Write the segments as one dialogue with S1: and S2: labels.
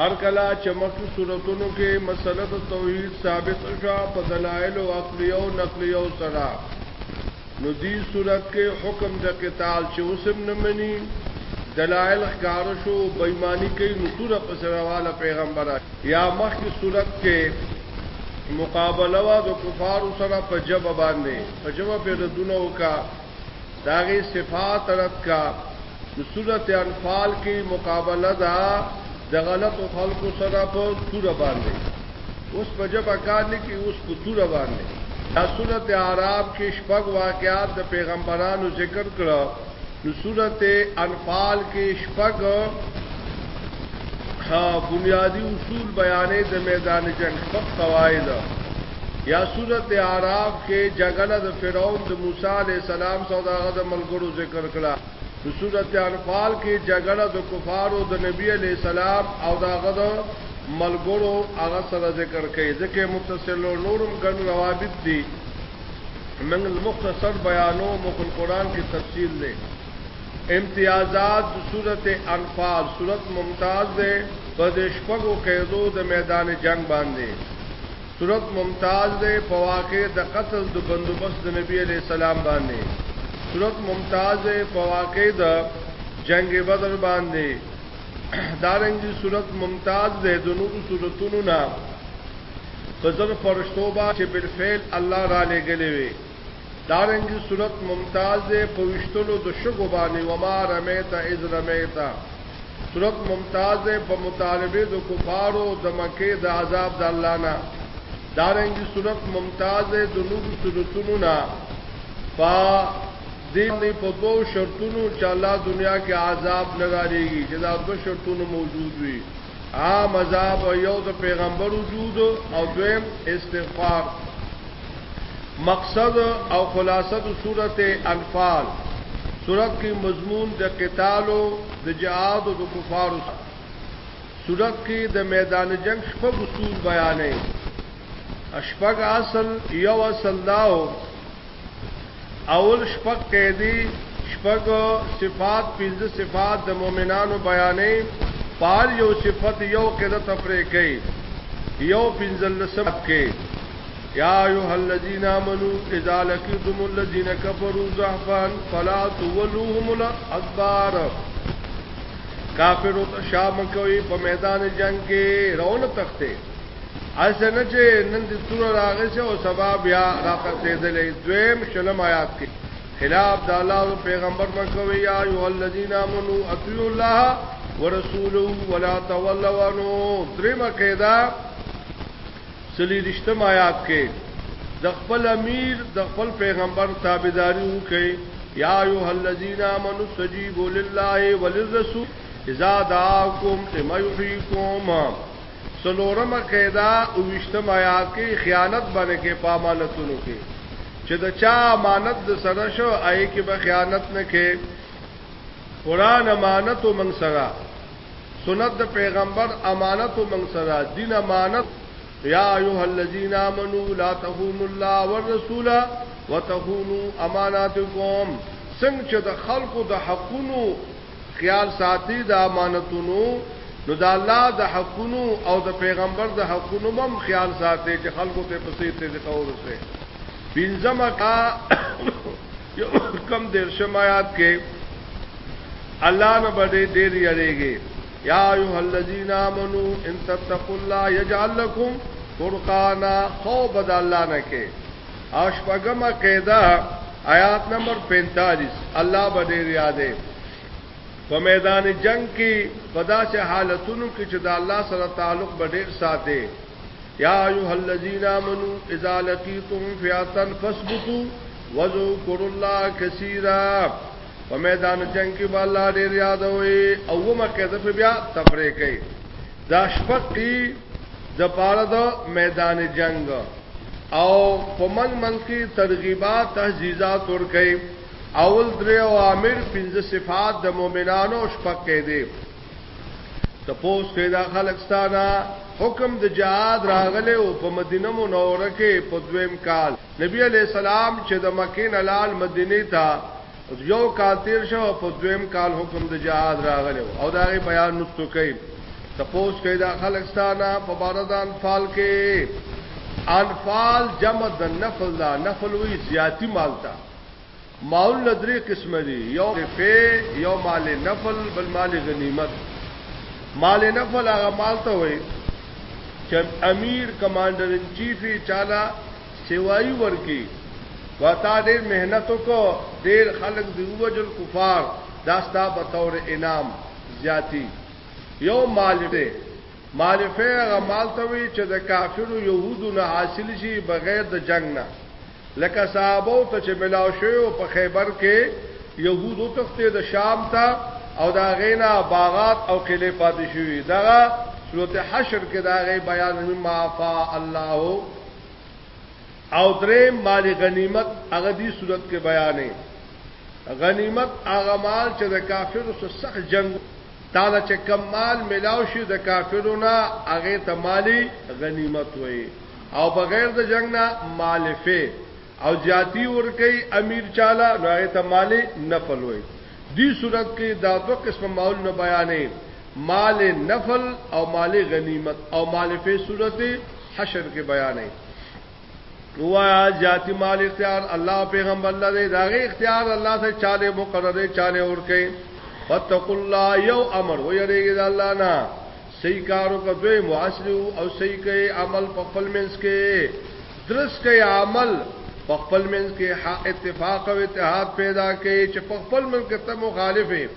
S1: هر کله چې مخکې صورتونو کې مسله د توحید ثابت شوه په دلایل او عقلیو او نقلیو سره نو دی صورت کې حکم د قتال چې اوسم نه مني دلائل ښکار شو بېماني کوي نو تور په سرواله پیغمبر یا مخکې صورت کې مقابله وا د کفار سره په جب باندې په جب په ردونه وکا داغي صفات رد کا نو سورت انفال کی مقابله دا د غلطو خلکو سره په توره باندې اوس په جبه کار نه کی اوس په توره باندې دا سورت اعراب کې شپږ واقعات د پیغمبرانو ذکر کړه نو سورت انفال کې شپږ بنیادی اصول بیانې د میدان جنگ شپږ قواعد یا سورت اعراف کې جګړه د فرعون د موسی علی السلام سره دغه د ملګرو ذکر کړه نو سورت انفال کې جګړه د کفارو د نبی علی السلام او دغه د ملګرو هغه سره ذکر کوي ځکه متصل نورم ګڼ روابط دي من المختصر بیانو مخ القرآن کی تفصیل دے امتیازات صورت انفال صورت ممتاز دے پدشپگو قیدو د میدان جنگ باندے سورت ممتاز دے په واقع د قتل د بندوبست د نبی علیہ السلام باندې سورت ممتاز دے په واقع د جنگ بدر باندې دارنګي سورت ممتاز دے د نور سورتونو نه په زر فرشتو باندې چې بالفعل الله را لګلې وي دارنګي صورت ممتاز دې په وشتلو د شګو باندې وما رمیت اذ رمیت صورت ممتاز دې په مطالبه د کفارو د مکه د عذاب د الله نه دارنګي صورت ممتاز دې د نور صورتونو نه په دې نه په دوو شرطونو چې الله دنیا کې عذاب لګاريږي چې دا دوه شرطونه موجود وي آ مذاب و یو د پیغمبر وجود او دویم استغفار مقصد او خلاصه د صورت انفال صورت کی مضمون د قتال او د جهاد او د کفار صورت کی د میدان جنگ شپږ اصول بیانې اشپږ اصل یو اصل داو اول شپږ قیدی شپږ صفات پنځه صفات د مؤمنانو بیانې پار یو صفت یو قیده تفریح کوي یو پنځل لسمات کې یا ایها الذین آمنو اذا لقیتم الذین کفروا زحفا فلا تولوهم الادبار کافر او شام کوي په میدان جنگ کې رونه تخته اسنه چې نن د تور راغې سه او سبا بیا راقصیدلې دویم شلم آیات کې خلاف د الله او پیغمبر مکوي یا ایو الذین آمنو اطیعوا الله ورسوله ولا تولوا عنه دریم قاعده سلی رښتم آیات کې د خپل امیر د خپل پیغمبر تابعداري وکړي یا ایو الذین آمنو استجیبوا لله وللرسول اذا دعاکم لما یحییکم څلورمه قاعده، اوویشتم آیات کې خیانت باندې کې په امانتونو کې چې د چا امانت د سره شو آی کې به خیانت نه کې قران امانت من سره سنت د پیغمبر امانت من سره دین امانت یا ایها الذین آمنو لا تخونوا الله والرسول وتخونوا اماناتکم څنګه چې د خلقو د حقونو خیال ساتي د امانتونو نو د الله د حقونو او د پیغمبر د حقونو هم خیال ساتي چې خلکو ته په سي طریقه ورسه بنځما کا یو کم دیر شمایات کې الله نه بده ډیر یریږي یا ایه الذین آمنو ان تتقوا الله یجعل لكم فرقانا خوف د الله نه کې او شپږمه قاعده آیات نمبر 45 الله به ډیر یادې په میدان جنگ کې په داسې حالتونو کې چې د الله سره تعلق به ډیر ساتي یا ایه الذین آمنو اذا لقیتم فئه فثبتوا وذكروا الله كثيرا په میدان جنگ کې به الله ډیر یادوي او مکه د بیا تفریقې دا شپږ دی د پاره د میدان جنگ او په منګ منګ کې ترغیبات تهذیزات ور کوي اول درې اوامر پنځه صفات د مؤمنانو شپږ کې دي ته پوس کې دا خلکستانه حکم د جهاد راغله او په مدینه منوره کې په دویم کال نبی علی سلام چې د مکې نه لال مدینه ته یو کال تیر شو او په دویم کال حکم د جهاد راغلی او دا غي بیان نستو کوي تپوس کوي دا خلک ستانه په بار د انفال کې انفال جمع د نفل دا نفل وی زیاتی مالتا مال لدری قسم دی یو فی یو مال نفل بل مال غنیمت مال نفل هغه مالته وی چې امیر کمانډر ان چیف چاله سیوایي ورکي وه تا ډیر محنت وکړو ډیر خلک دی ووجل کفار دا ستا په تور انعام زیاتی یو مال دی معرفه هغه مال ته وی چې د کافرو يهودو نه حاصل شي بغیر د جنگ نه لکه صحابه ته چې ملاو شوی او په خیبر کې يهودو تخته د شام ته او دا غینا باغات او قلعه پاتې شوی دا سورته حشر کې دا غي بیان مما فا الله او درې مال غنیمت هغه دی صورت کې بیانې غنیمت هغه مال چې د کافرو سره سخت جنگ تعالی چې کم مال ملاو شي د کافرو نه هغه ته مالی غنیمت وي او بغیر د جنگ نه مالفه او جاتی ور کوي امیر چاله نو هغه ته مالی نفل وي دی صورت کې دا دوه قسم مال نه بیانې مال نفل او مال غنیمت او مالفه صورت حشر کې بیانې وایا ذاتی مال اختیار الله پیغمبر لري دا غي اختیار الله ته چاله مقرره چاله ورکه فتق الله یو امر و یریږي د الله نه صحیح کارو کو دوی معاشره او صحیح کوي عمل په خپل منځ کې درس کوي عمل په خپل منځ کې اتفاق او اتحاد پیدا کوي چې په خپل منځ کې ته مخالفه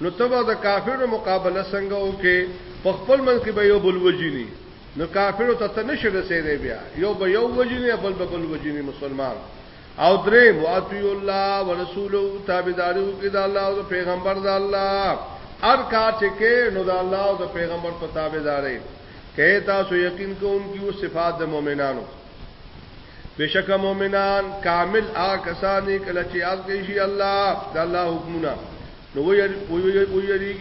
S1: نو تبا د کافرو مقابله څنګه وکي په خپل منځ کې به یو بل وجینی نو کافرو ته ته نه شې رسېدی بیا یو به یو وجنې بل به بل وجنې مسلمان او درې واطیع الله ورسوله تابعداري وکړي د الله او د پیغمبر د الله هر کار چې کې نو د الله او د پیغمبر په تابعداري کې تاسو یقین کوونکی او صفات د مؤمنانو بشک مؤمنان کامل آ کسانی کله چې یاد کوي شي الله د الله حکمونه نو وی وی وی وی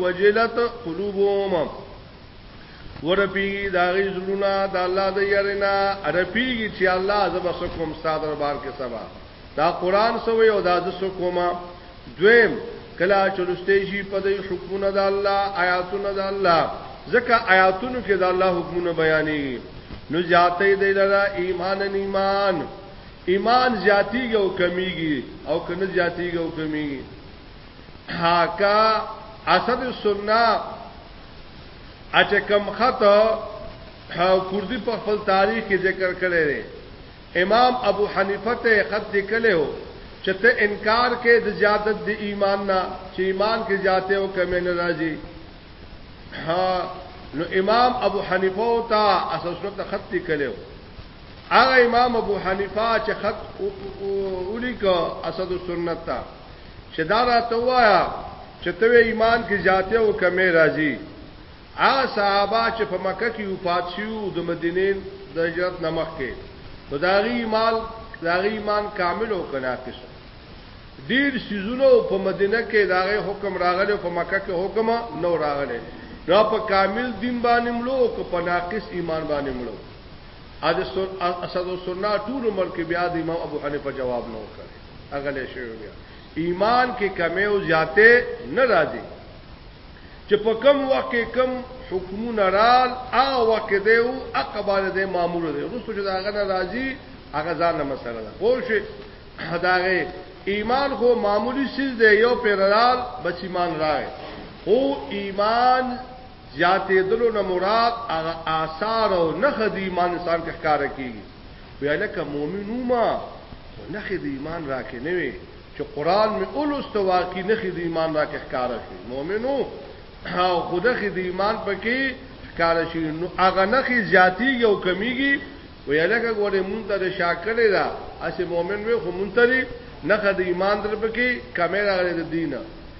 S1: وجلت قلوبهم ورپیږي دا غي زړونه د الله د يرنا رپیږي چې الله زب سکم استاد دربار کې سبا دا قران سوې او دا د سکوما دویم کلا چلوستې شي په دې حکمونه د الله آیاتونه د الله ځکه آیاتونو کې د الله حکمونه بیانېږي نو زیاتې دی لرا ایمان ان ایمان ایمان زیاتیږي او کمیږي او کنه زیاتیږي او کمیږي حاکا اسد السنه اچ کم خط کوردی په خپل تاریخ کې ذکر کړی دی امام ابو حنیفه ته خط لیکلی هو چې ته انکار کې د زیادت د ایمان نه چې ایمان کې زیاته او کمی نه راځي ها نو امام ابو حنیفه او تا اساسو ته خط لیکلی هو هغه امام ابو حنیفه چې خط اولیک اسد السنت ته چه دا راته ووایه چه ته وې ایمان کې زیاته او کمې راځي هغه صحابه چه په مکه کې وفات شیو د مدینې د هجرت نمخ کې نو داغي ایمان داغي ایمان کامل او کناقص ډیر سيزونو په مدینه کې داغه حکم راغلی په مکه کې حکم نو راغلی نو په کامل دین باندې ملو او په ناقص ایمان باندې ملو اسد السنه ټول عمر کې بیا د امام ابو حنیفه جواب نه وکړ اغلې شوی بیا ایمان کې کمی او زیاته نه راځي چې په کم وخت کې کم حکمونه رال هغه وخت دی او اقبال دی مامور دی رسو چې دا هغه راځي هغه ځان نه مسله ده پوه شئ داغه ایمان خو معمولی چیز دی یو پیرال بس ایمان راغی خو ایمان زیاتې دلو نه مراد هغه آثار او نه خدي ایمان انسان کې ښکار کیږي بیا لکه مؤمن وما خو نخې د ایمان راکې نه وي چې قران می اولست واقعي نخې د ایمان راکې ښکارا شي مؤمنو او خود خې د ایمان پکې ښکارا شي نو هغه نخې زیاتی یو کمیږي ویا لکه ګوره مونږ ته د شاکړې دا اسې مؤمن وي خو مونږ ته نخې د ایمان در پکې کمې راغلي د دینه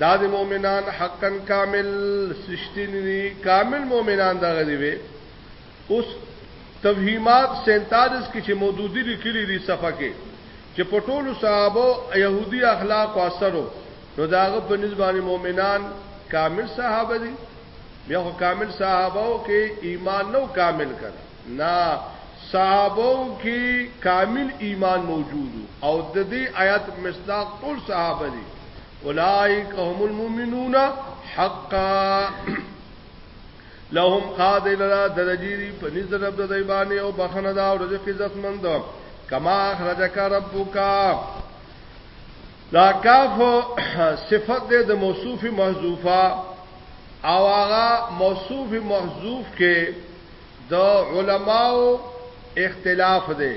S1: دا د مؤمنان حقا کامل سشتنی دی کامل مؤمنان دا غدی وی اوس تفهیمات 47 کې چې مودودی لیکلي دي صفه کې چې په ټولو صحابه يهودي اخلاق او اثرو نو داغه په نسبت مؤمنان کامل صحابه دي بیا خو کامل صحابه او کې ایمان نو کامل کړ نه صحابو کې کامل ایمان موجود او د دې آیات مصداق ټول صحابه دي اولائک هم المؤمنون حقا لهم قادل را درجیری پنیز رب د دیبانی او بخنه دا او رزق عزت مند کما اخرجک ربک دا کاف صفت د موصوف محذوفه او هغه موصوف محذوف کې د علماو اختلاف دی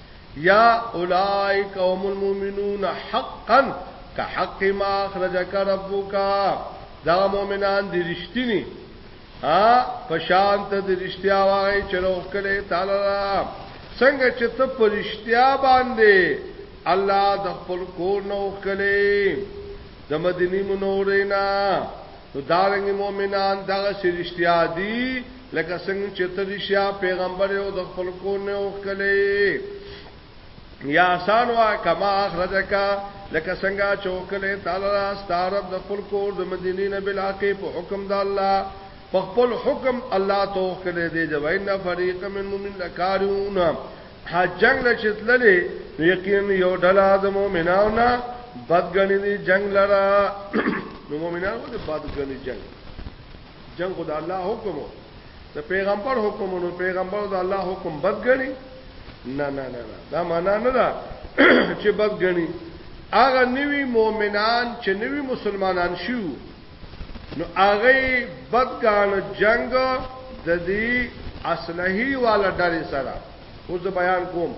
S1: یا اولائک هم المؤمنون حقا که حق ما اخرجک ربک دا مؤمنان دي رښتینی ا پشان ته د رښتیا وای چې روخ کړي تعالی را څنګه چې ته پرشتیا باندې الله د خپل کور نو کړي د مدینه منورې نه نو دارنګ مؤمنان دغه سرشتیا دي لکه څنګه چې ته رښتیا پیغمبر یو د خپل کور نه وکړې یا آسان وا کما اخرجک لکه څنګه چې وکړې تعالی را ستارب د خپل کور د مدینې نه بل حق په حکم د الله په خپل حکم الله ته وکړې دې د وین فریق من مومن لکارون ها جنگ لچتللې یقینا یو ډلا د مؤمنانو نه بدګنی دي جنگ لرا نو مؤمنانو دې بدګنی جنگ جنگ خو د الله حکم وو د پیغمبر حکم نو پیغمبر د الله حکم بد غني نه نه نه دا معنا نه ده چې بد غني هغه نوی مؤمنان چې نوی مسلمانان شو نو هغه بد غان جنگ د دې اصلحي والا ډلې سره اوس بیان کوم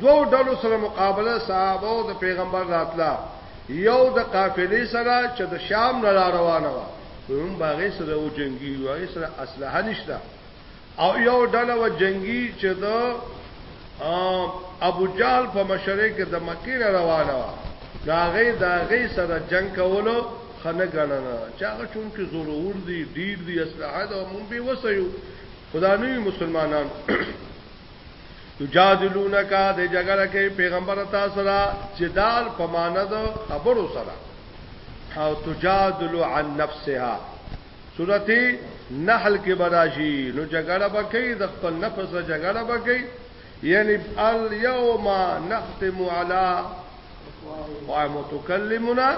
S1: دوو ډلو سره مقابله صحابه او د پیغمبر راتلا یو د قافلې سره چې د شام نه روانه و نو موږ هغه سره و جنگي یو هغه سره اسلحه نشته او یو ډله و جنگي چې د ابو جال په مشرۍ کې د مکې را روانه و دا غي دا غي سره جنگ کولو خنه غننه چاغه چون کې ضرور دي ډیر دي اسلحه دا مونږ به وسیو خدانوی مسلمانان یجادلونک د جګړه کې پیغمبر تاسو سره جدال په معنا د خبرو سره او تجادل عن نفسها سورته نحل کې براشي نو جګړه بکې د خپل نفس جګړه بکې یعنی الیوم نختم علی قائم تکلمنا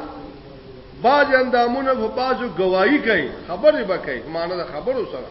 S1: باج اندامونه په بازو گواہی کوي خبرې بکې معنی د خبرو سره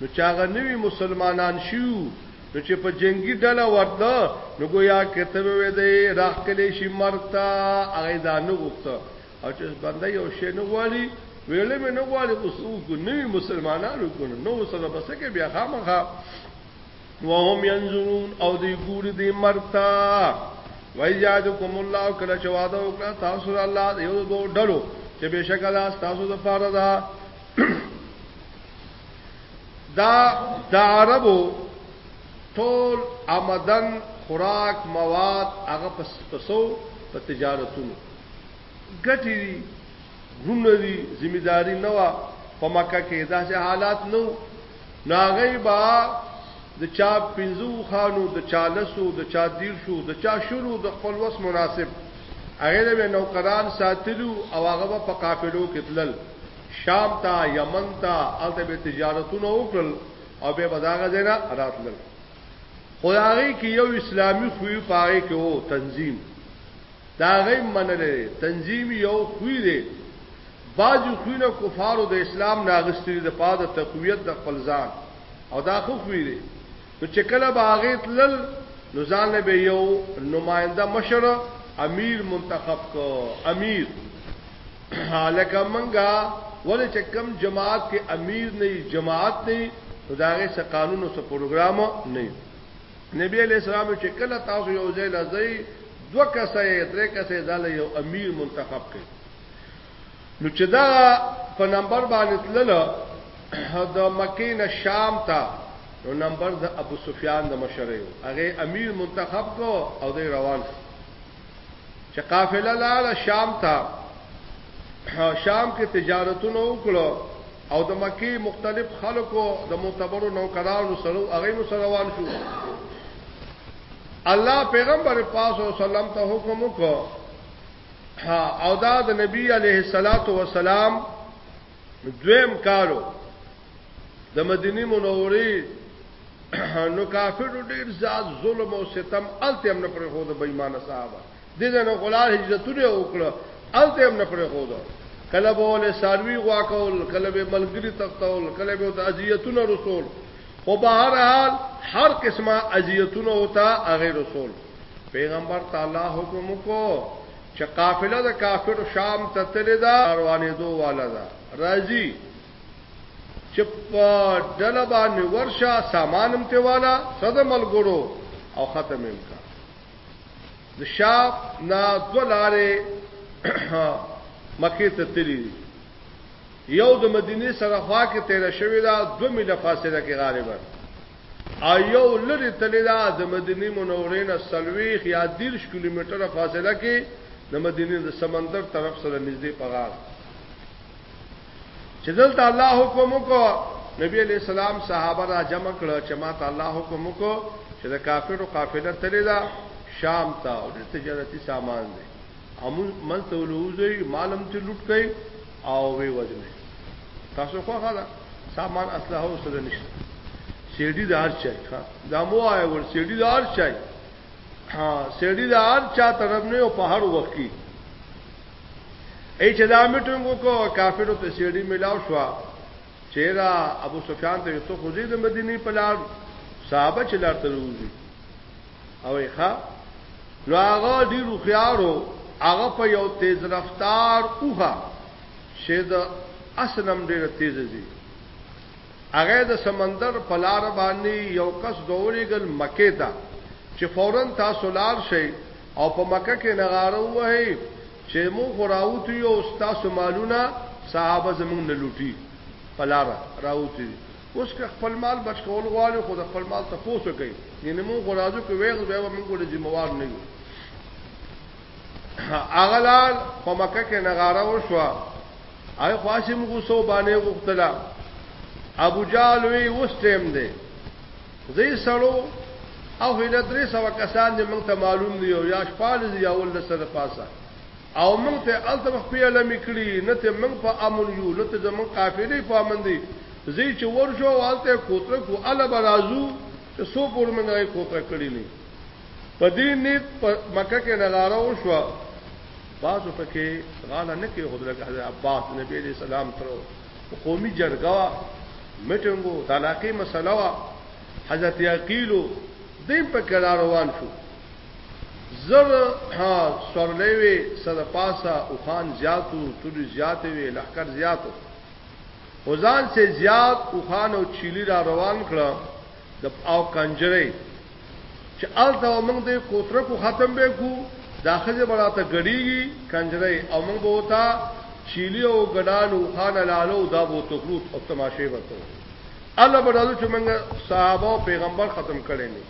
S1: نو چې هغه نوي مسلمانان شيو نو چې په جنگي ډله ورتله نو ګویا کته به وې دی راخکلې شي مرتا هغه دا نه غوښته او چې بنده یو شی نه غواړي ویلې مې نه غواړي خو څوک نوی مسلمانانو کو نو سره بس کې بیا خامخا وهم ينظرون او دی ګور دی مرتا وایجادکم الله کله چې وعده وکړه تاسو الله یو دوه ډلو چې بشکره تاسو د پاره ده دا د عربو ټول آمدن خوراک مواد هغه پس پسو په تجارتونو ګټي دي ګونه دي ذمہ داری نه وا په مکه کې داسې حالات نو ناغي با د چا پنځو خانو د چا لسو د چا دیر شو د چا شروع د خپل وس مناسب هغه به نوکران ساتلو او هغه په قافلو کې تلل شام ته یمن ته الته به تجارتونه وکړل او به بداغه زینا راتلل خو هغه کې یو اسلامی خوې پاره کې وو تنظیم دا غي منلې تنظیم یو خوې دی بعض خوینه کفارو د اسلام ناغستري د پاده تقویت د خپل ځان او دا خو خوې دی نو چې کله به هغه تلل نو ځان له به یو نماینده مشر امیر منتخب کو امیر لکه منګه ولې چې کم جماعت کې امیر نه جماعت نه خدای سه قانون او سه پروګرام نه نبی علیہ السلام چې کله تاسو یو ځای لځي دوه کسه درې کسه ځاله یو امیر منتخب کړي نو چې دا په نمبر باندې تلل د مکې نه شام ته نو نمبر د ابو سفیان د مشرۍ هغه امیر منتخب کو او د روان چې قافله لاله شام ته شام کې تجارتونه وکړو او د مکې مختلف خلکو د معتبرو نوکرانو سره هغه نو سره روان شو الله پیغمبر پاک صلی الله علیه وسلم ته حکم وکړ او دا د نبی علیه الصلاۃ والسلام دویم کالو د مدینه منورې نو کافر ډیر زیات ظلم او ستم الته هم نه پر خو د بېمانه صاحب د دې نه غلار هجرتونه وکړه الته هم نه پر خو دا کله به ول ساروی غوا کول کله به ملګری تختول کله به د اذیتونو رسول خو به هر حال هر قسمه اذیتونو او تا هغه رسول پیغمبر ته الله حکم وکړو چې قافله د کافر شام ته تللی دا روانې دوه والا دا راځي چې په ډله باندې ورشه سامانم ته والا صد ملګرو او ختم هم کا د شام نه دوه لارې مکه ته تللی یو د مدینه سره خوا کې تیر شوی دا 2 میله فاصله کې غالبا او یو لرې تلې ده د مدینې منورې نه څلوېښت یا دېرش کیلومتره فاصله کې د مدینې د سمندر طرف سره نږدې په غاړه چې دلته الله حکم وکړ نبی علیہ السلام صحابه را جمع کړ چې ما ته الله حکم وکړ چې د کافرو قافله تلې ده شام ته او د تجارتي سامان دی امون من ته لوزي مالم ته لوټ کړي او وی وجنه تاسو خو غلا سامان اسلحه او سره نشته سیډي دار چای ښا دا مو آیا ور سیډي دار چای ها سیډي دار چا طرف نه او په هر وخت کې ای چې دا میټینګ وکړو کافرو ته سیډي ملاو شو چیرا ابو سفیان ته ته خو زید مدینه په لار صحابه چې لار ته روزي او یې ښا نو هغه ډیر خيارو هغه په یو تیز رفتار اوخه شه د اسنم ډیر تیز زی هغه د سمندر په لار باندې یو کس دورېګل مکه ته چې فورن تاسو لار شي او په مکه کې نغاره وای چه مونږ خو راوتي یو ستاسو مالونه صحابه زمونږ نه لوټي په لاره راوتي دي اوس که خپل مال بچ کول غواړي خو د خپل مال تپوس وکړي یعنی مونږ خو راځو که ویغ بیا به مونږ له ذمہ وار نه یو هغه لال په مکه کې نغاره وشو آی خاصم غوسو باندې غختلا ابو جال وی اوس ټیم دی دې سړو او هله درې سو کسان دې مونږ ته معلوم دی او یا شپال دی یا ول سره پاسه او مونږ ته الته مخ په لم کړی نه ته مونږ په امن یو نه ته زمون قافلې په امن دی زی چې ورشو والته کوتره کو ال برازو چې سو پور مونږ راي کوتره کړی نه په دې نیت په مکه کې نغاره وشو باسو پکې غاله نه کې حضرت عباس نبی علیہ السلام ترو قومي جرګه وه، میټنګ و، د علاقې مسله وه، حضرت عقیل و، دی هم پکې را روان شو. زر سورلۍ وې، څه د پاسه اوښان زیات وو، تورې زیاتې وې، لښکر زیات و. خو ځان سه زیات اوښان او چیلي را روان کړه. د او کنجرې چې الته موږ د کوتره کو ختم به کو دا خزه براته غړیږي کنجرې او موږ به وتا چيلي او غډانو خان لالو دا بو تخروت او تماشه وته الله بدلو چې موږ صحابه او پیغمبر ختم کړي نه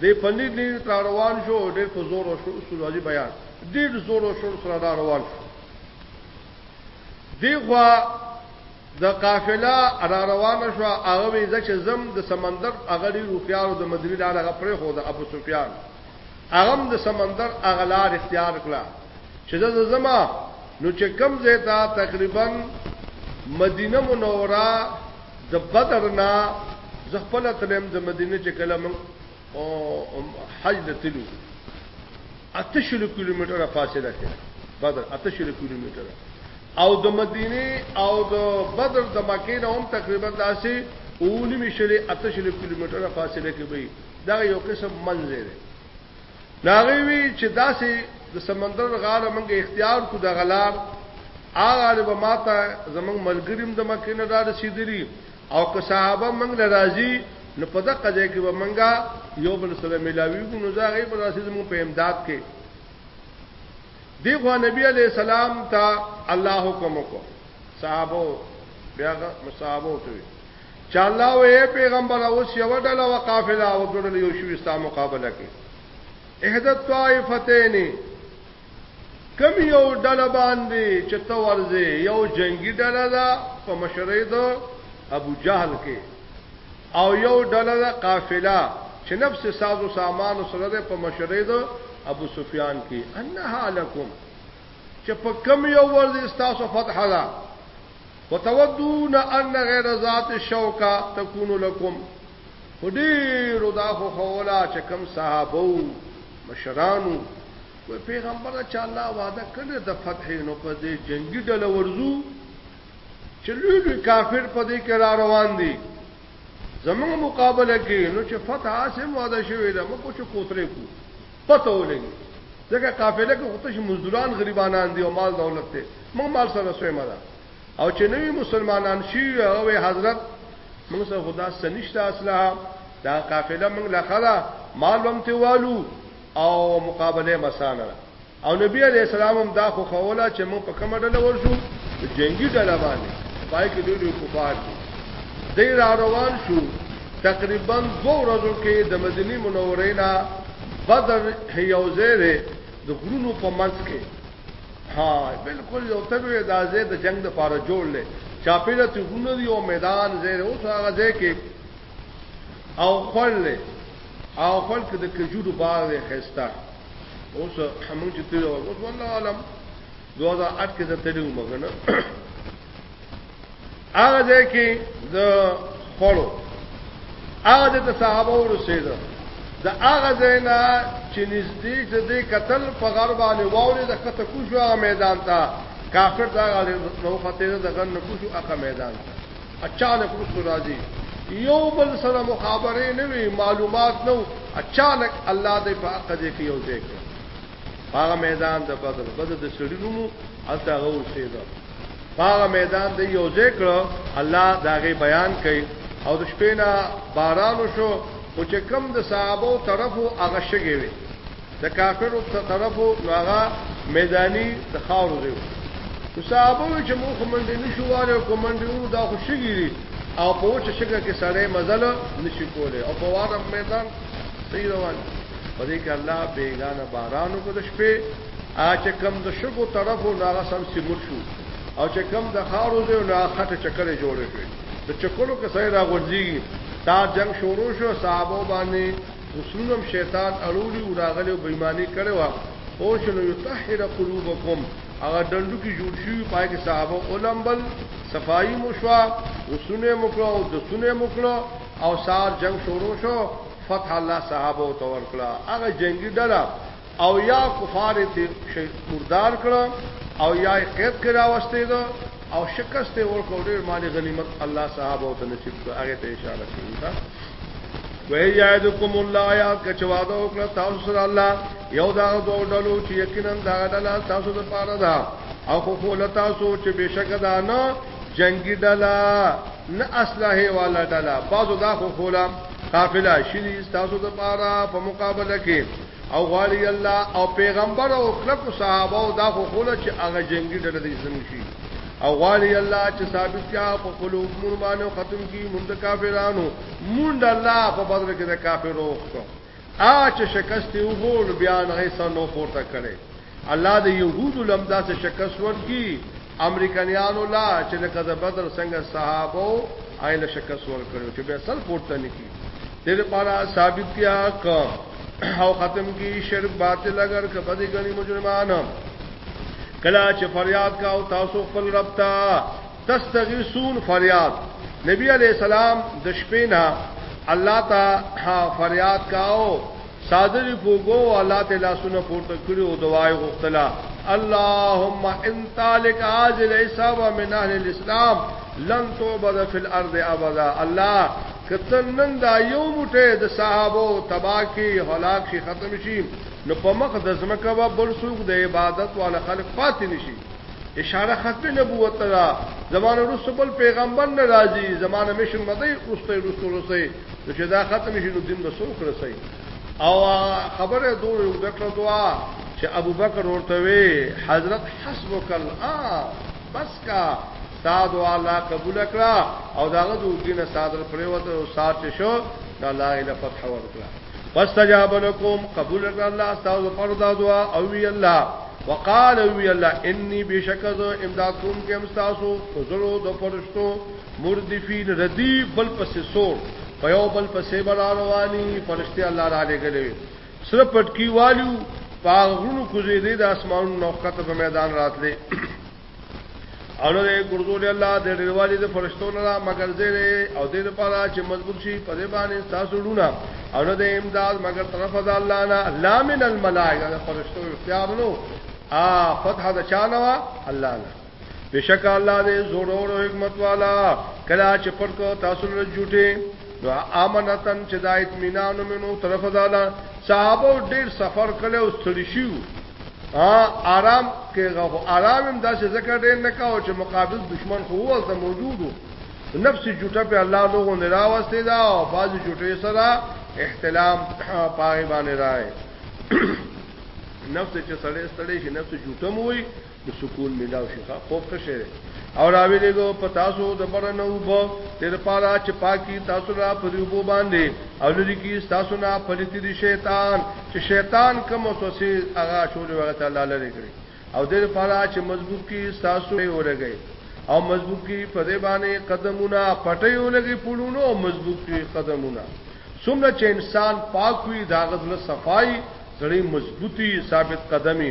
S1: دې پنځه دې روان شو ډېر په زور او شور اصول واجب بیان ډېر زور او شور سره روان شو دی خو د قافله را روانه شوه، هغه وی زه چې ځم د سمندر هغه ډېر هوښیار او د مدینې لار هغه پرېښوده، ابو سفیان هغه هم د سمندر هغه لار اختیار کړه چې زه ځم، نو چې کوم ځای ته تقریبا مدینه منوره د بدر نه زه خپله تلم، د مدینې چې کله موږ. او حج د تلو اته شلو کیلومتره فاصله کې بدر اته شلو کیلومتره او د مدینه او د بدر د مکې نه هم تقریبا داسې اونی مشلې اته شلو کیلومتره فاصله کې وي دا یو قسم منځره ناغي وی چې داسې د سمندر غاړه موږ اختیار کو د غلار هغه به ماته زمنګ ملګریم د مکې نه را رسیدلی او که صحابه موږ له راضي نو په دغه ځای کې به منګه یو بل سره ملاویږو نو زاغې په داسې زموږ په امداد کې دیغه نبی علی السلام ته الله حکم وکړ صحابه بیا مصابو ته چې الله وې پیغمبر اوس یو ډله او قافله او ډله یو شوي ستا مقابله کې احدت طائفتین کوم یو ډله باندې چې ته ورځې یو جنگي ډله ده په مشرۍ د ابو جهل کې او یو ډله ده قافله چې نفس ساز او سامان سره ده په مشرۍ د ابو سفیان کې انها لکم چې په کوم یو ورځ تاسو فتح ده وتودون ان غیر ذات الشوکا تكون لكم خو ډېرو دا خوښوله چې کوم صحابه وو، مشران وو، وایي، پېغمبره! چې الله وعده کړې ده د فتحې، نو په دې جنګي ډله ورځو چې لوی لوی کافر په دې کې را روان دي، زموږ مقابله کې، نو چې فتح هسې هم وعده شوې ده، موږ چې کوترې کو، پته ولګي، ځکه قافله کې خو تش مزدوران غریبانان دي او مال دولت دی، موږ مال سره سویمه ده. او چې نوی مسلمانان شي هغه وی حضرت موږ سره خدا سنشته اصله دا قافله موږ لخلا مال هم تیوالو او مقابله مسانه او نبی علیہ السلام هم دا خو خوله چې موږ په کومه ډله ورشو جنگي ډله باندې پای کې دوی دوی کفار دي دی را روان شو تقریبا دو ورځو کې د مدینه منورې نه بدر یوځای د غرونو په منځ کې ها بالکل یو ته وې دا زه د جنگ د پاره جوړ لې چاپیره ته غونډه دی او میدان زه اوس هغه ځای کې او خړل او خړل کې د کجورو باغ دی خسته اوس همون چې ته اوس والله عالم 2008 کې زه تلو مګنه هغه ځای کې د خړو هغه د صحابه ورسېده د هغه ځای نه چې نږدې چې د قتل په غر باندې واورې د کته کوشو هغه میدان ته کافر دا غړي نو خطه د غن کوشو هغه میدان ته اچانک رسول راځي یو بل سره مخابره نه وی معلومات نو اچانک الله دې په حق دې کې یو ځای کړ هغه میدان د بدر بدر د سړي نومو الته غو سیدا هغه میدان دی یو ځای کړ الله داغه بیان کړي او د شپې نه باران وشو او چې کم د صحابه طرفو هغه شګي وي د کافرو طرفو نو هغه میدانی د خاورو دی نو صحابه چې مو کومندې نشو والو کومندې وو دا خو شګي دي او په وچه شګه کې سړی مزل نشي کوله او په واره میدان صحیح روان په دې کې الله بیگانه باران کو د شپې ا چې کم د شګو طرف نو هغه سم سیمټ شو او چې کم د خارو زو نو خټه چکرې جوړې کړې د چکرو کې سړی را غونځي دا جنگ شروع شو صحابه باندې وسونم شیطان اړولي او راغلي بېماني کړو او شنو یطهر قلوبکم هغه دندو کې جوړ شي پای کې صحابه اولمبل صفائی مشوا وسونه مکړه او د سونه مکړه او سار جنگ شروع شو فتح الله صحابه او تور کړه هغه جنگي ډله او یا کفار یې تیر شي مردار کړه او یا یې قید کې راوستي ده او شکست یې ورکړ ډېر مالي غنیمت الله صاحب او ته نصیب کړ هغه ته اشاره کوي دا وی یعدکم الله یا کچواده او کړه تاسو سره الله یو دا دوه ډلو چې یقینا دا ډله تاسو د پاره ده او خو خو لتا سو چې بشک دا نه جنگی ډلا نه اسلحه والا ډلا بازو دا خو خولا قافله شری تاسو د پاره په مقابله کې او غواړي الله او پیغمبر او کلکو صحابه دا خو خوله چې هغه جنگي ډله دې زموږ شي او غواړي الله چې ثابت کیا په خپل حکم باندې ختم کی مونږ کافرانو مونږ الله په بدر کې د کافرو وختو ا چې شکست یو غول بیان غیسه نو پورته کړي الله د يهودو لمدا څخه شکست ورکي امریکایانو لا چې لکه د بدر څنګه صحابه او ایله شکست ورکړو چې به سر پورته نکی دې لپاره ثابت کیا کا او ختم کی شرک باطل اگر کبدی غنی مجرمان کلا چې فریاد کا او تاسو خپل رب ته تستغیثون فریاد نبی علیہ السلام د شپې نه الله ته فریاد کاو څادري په اوږو او الله ته لاسونه پورته کړي او دعا یې غوښتله، اللهم ان تهلک هذه العصابة من اهل الاسلام لن تعبد فی الارض ابدا الله که ته نن دا یو موټی د صحابو تبا کی هلاک شي ختم شي نو په مخ د ځمکه به بل څوک د عبادت والا خلق پاتې نشي اشاره ختم نبوت ته زمانه رسول پیغمبر ناراضي زمانه مشن مده رسته رسته رسته نو چې دا ختم شي نو دین به څوک رسي او خبره دوه یو دکړه دوا چې ابوبکر ورته وی حضرت حسبک الان بس کا استاد والا قبول کړه او داغه د دین صادر پریوته او سات شو دا لا اله فتح ورکړه واستجاب لكم قبول کړه الله استاد پر دا دعا او وی الله وقال وی الله انی بشکذ امداد کوم کې امستاسو زړو د پرشتو مردفین ردیف بل پسې سور په یو بل پسې بل رواني فرشتي الله را لګلې سره پټکی والیو پاغونو کوزې دې د اسمانونو نوخته په میدان راتلې او نو دې ګرځول الله دې ډیروالي د فرشتو لرا مگر دې او دې لپاره چې مضبوط شي په دې باندې تاسو ډونه او نو دې امداد مگر طرف د الله نه لا من الملائکه فرشتو اختیار نو ا فتح د چانوا الله نه بشک الله دې زور او حکمت والا کلا چې پر کو تاسو له جوټه نو امنتن چې د اطمینان منو طرف دالا صحابه ډیر سفر کړي او ستړي شي آرام کېغه خو آرام هم داسې ذکر ډېر نه کاو چې مقابل دشمن خو ولته موجودو نفس جوټه په الله لوګو نه راوستي دا او باز جوټه سره احتلام پای باندې راي نفس چې سړې سړې شي نفس جوټه موي د سکون ملاو شي خوب ښه شي او راوی لګو په تاسو د برنه وب تیر پارا چې پاکي تاسو را په دیوبو باندې او لري کی تاسو نه پلیتی دي شیطان چې شیطان کوم وسوسه هغه شول هغه تعالی لري کړی او دیر پارا چې مضبوط کی تاسو یې ورګي او مضبوط کی په دې باندې قدمونه پټي ولګي پړونو او مضبوط کی قدمونه څومره چې انسان پاک وي داغه ځله صفائی زړی مضبوطی ثابت قدمی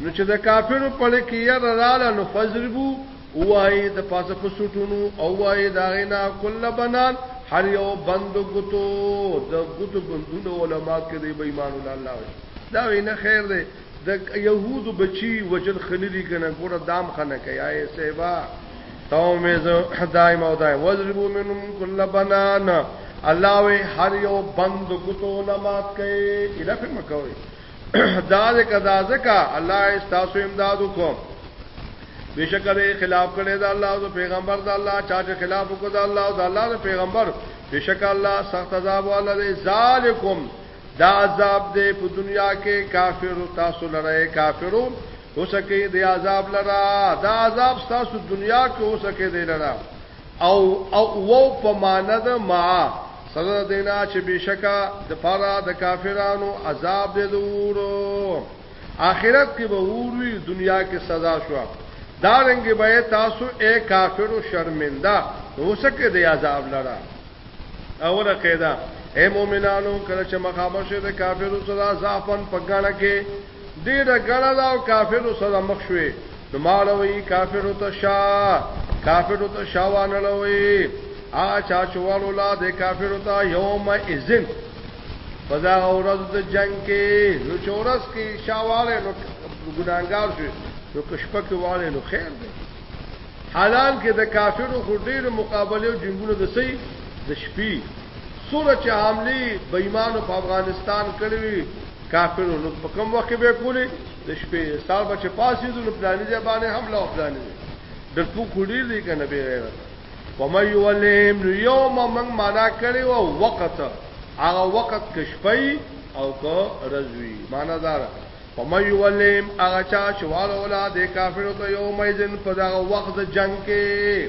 S1: نو چې د کافرو په لکه یې رااله نو فزربو وای د پاسه په سټونو او وای دا غینا کله بنان هر یو بند ګوتو د ګوتو بندونو علما کې دی به ایمان الله وای دا وینا خیر دی د يهود بچي وجل خنري کنه ګوره دام خنه کوي اي سیبا تاو مې زه دایم او دایم وزربو منهم کل بنان الله وی هر یو بند کوتو نمات کوي اله په مکوي دا ځکه دا ځکه الله استاسو امداد وکړو بشکره خلاف کړي دا الله او پیغمبر دا الله چا چې خلاف وکړ دا الله او دا الله او پیغمبر بشک الله سخت عذاب والا دی ذالکم دا عذاب دی په دنیا کې کافر تاسو لره کافرو هو سکه دی عذاب لره دا عذاب تاسو دنیا کې هو سکه دی لره او او وو په معنا د ما سره دینا چې بشکا د پاره د کافرانو عذاب دې دورو آخرت کې به وروي دنیا کې سزا شو دا رنګ به تاسو اے کافرو شرمنده وسکه د عذاب لره اوله قاعده اے مؤمنانو کله چې مخامخ شې د کافرو سره ځافن پګړه کې ډېره ګڼه ده او کافرو سره مخ شوې نو ماړوي کافرو ته شا کافرو ته شاوانه لوي هغه چا چوال اولاد کافرو ته یوم اذن په دا ورځ د جنگ کې نو چورس کې شاواله نو ګناګار شي نو کشپه کې واله نو خیر دی حالان کې د کافرو خو ډېر مقابله او جنگونه د سي د شپې سورچ حمله بېمانو په افغانستان کړوي کافرو نو په کوم وخت به کولې د شپې سال بچ پاسې د پلانې ځای باندې حمله او پلانې د کو کړی دی کنه به غیرت وما یولهم یوم من معنا کړي او وخت هغه وخت کې شپې او کو رزوی معنا دار وما یولهم هغه چا چې والا اولاد کافرو ته یوم ایزن په دا وخت جنگ کې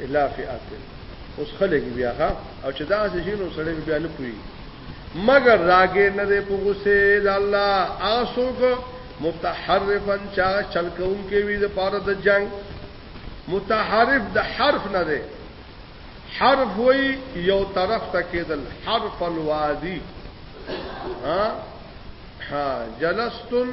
S1: الا فئات اوس خلک بیا ها او چې دا څه شي نو سړی بیا نه پوي مگر راګه نه دی په غوسه د الله آسوک متحرفن چا چلکون کې وی د پاره د جنگ متحرف د حرف نه دی حرف وی یو طرف ته کېدل حرف الوادی ها ها جلستل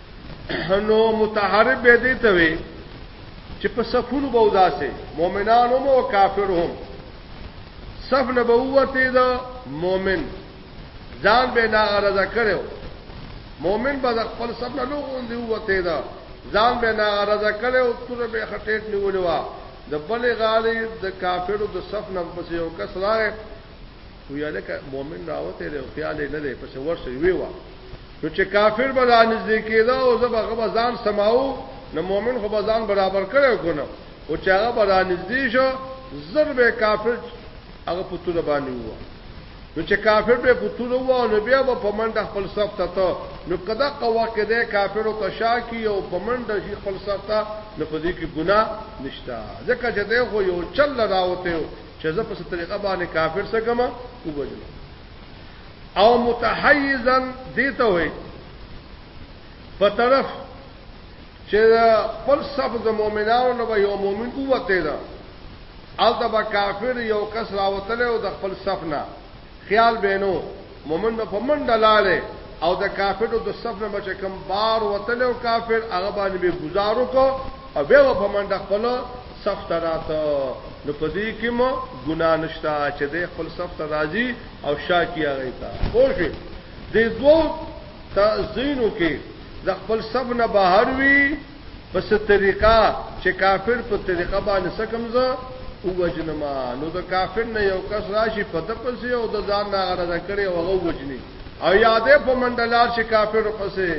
S1: نو متحرب به دې ته وي چې په صفونو به وداسې مؤمنان هم او کافر هم صف نه به وته دا مؤمن ځان به نه غرض کړو مؤمن به خپل صف نه لوغوندي وته دا ځان به نه غرض کړو تر به خټېټ نیولوا د بلې غالي د کافرو د صف نه پسې یو کس راغی وی الک مؤمن راوته دی او خیال نه دی پس ورسې وی وا نو چې کافر به را نږدې کېده او زبا غبا ځان سماو نو مؤمن خو به ځان برابر کړو کنه او چې هغه به را نږدې شو زر به کافر هغه پتوله باندې وو نو چې کافر به پتوله وو نو بیا به پمنډه خپل صف ته ته نو کدا قوا کې ده کافر او تشا کی او پمنډه شي خپل صف ته نو په دې کې ګناه نشتا ځکه چې ده خو یو چل راوته چې زه په طریقه باندې کافر څه کما وبجنه او متحیزا دیته وي په طرف چې پر صف د مؤمنانو نو یو مؤمن قوته ده الته با کافر یو کس راوتل او د خپل صف نه خیال بینو مومن به په منډه لاړی او د کافرو د صف نه بچ کم بار وتل او کافر هغه باندې به گزار وکړو او به په منډه خپل صف ته راته نو په دې کې مو ګنا نشته چې د خپل صف ته راځي او شاکی هغه ته پوښي د دوه تزینو کې د خپل صف نه بهر وي پس طریقه چې کافر په طریقه باندې سکم زه او وجنما نو د کافر نه یو کس راشي په د پسې او د ځان نه غره کړي او هغه وجني او یادې په منډلار چې کافر پسې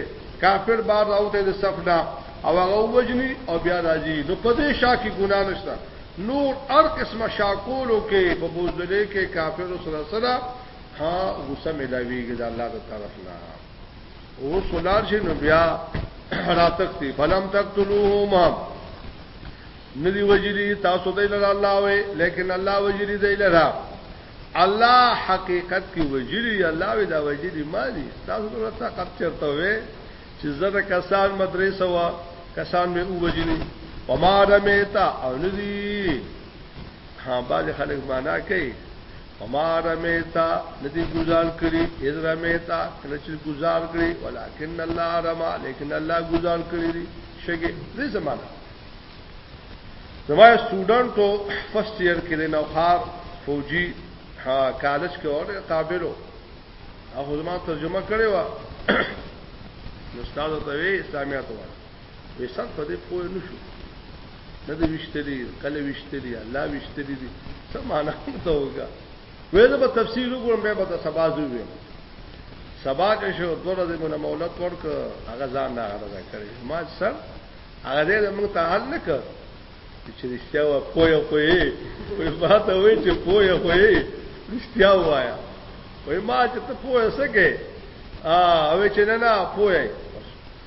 S1: کافر بار راوته د صف نه او هغه وجني او بیا راځي نو په دې شا کې ګنا نشته نور هر قسمه شاکولو کې په بوزدلې کې کافر سره سره ها غصه ملاویږي د الله تعالی طرف نه اوس ولار شي نو بیا راتکتی فلم تقتلوهما ندی وجری تاسو دی لرا الله وی لیکن الله وجری دی لرا الله حقیقت کی وجری الله وی دا وجری ما دی تاسو ته طاقت چرته وی چې زره کسان مدرسه وا کسان به وجری وما رمیتا او ندی ها باز خلک معنا کوي وما رمیتا ندی گزار کری اذ رمیتا کلچر گزار کری ولیکن اللہ رما لیکن اللہ گزار کری دی شگی دی زمانہ زمانہ سٹوڈنٹو فرسٹ ایئر کے لیے نوخار فوجی کالج کے اور قابل ہو اخو زمان ترجمہ کرے وا نستاذ ته اسلامیات وایي وې سم په دې پوه نشو نه دی وشتلی کله وشتلی الله وشتلی دی څه معنا ته وګا وې زه په تفسیر وګورم به به سبا زوی سبا چې شو دوره دې مونږه مولات ورک هغه ځان نه هغه کړی ما سر هغه دې موږ ته حل نه کړ چې رښتیا و پوهه پوهه په باته وې چې پوهه پوهه رښتیا وایا وې ما چې ته پوهه سکے ا اوې چې نه نه پوهه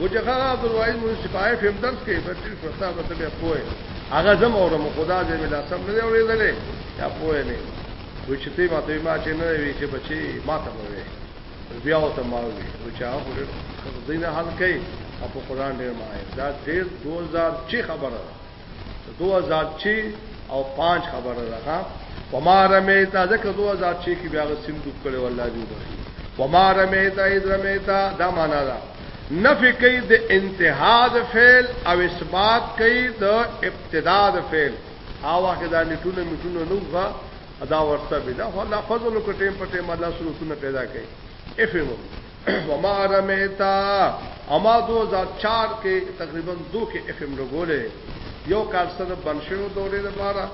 S1: و چې هغه عبد الواحد مو سپای فهم درس کې په ټیل فرصت به به پوي هغه زم او رم خدا دې ملا سم نه اورېدلې یا پوي نه و چې ته ماته ما چې نه وی چې بچي ماته مو وي بیا او ته ما وی و چې هغه دې نه حل کوي او په قران دې ما دا ډېر 2006 خبره 2006 او 5 خبره ده وما رمیتا ځکه 2006 کې بیا غسیم ډوب کړو الله دې وبخي وما رمیتا اذ رمیتا دا معنا ده نفی کوي د انتها د فعل او اثبات کوي د ابتدا د فعل هاوه کې دا نټونه مټونه نو غا ادا ورته به دا الله فضل کو ټیم په ټیم الله سره پیدا کوي افهمو وما رمیتا اما دو هزار چار کې تقریبا دو کې اف ام لګولې یو کال سره بند شوی دورې لپاره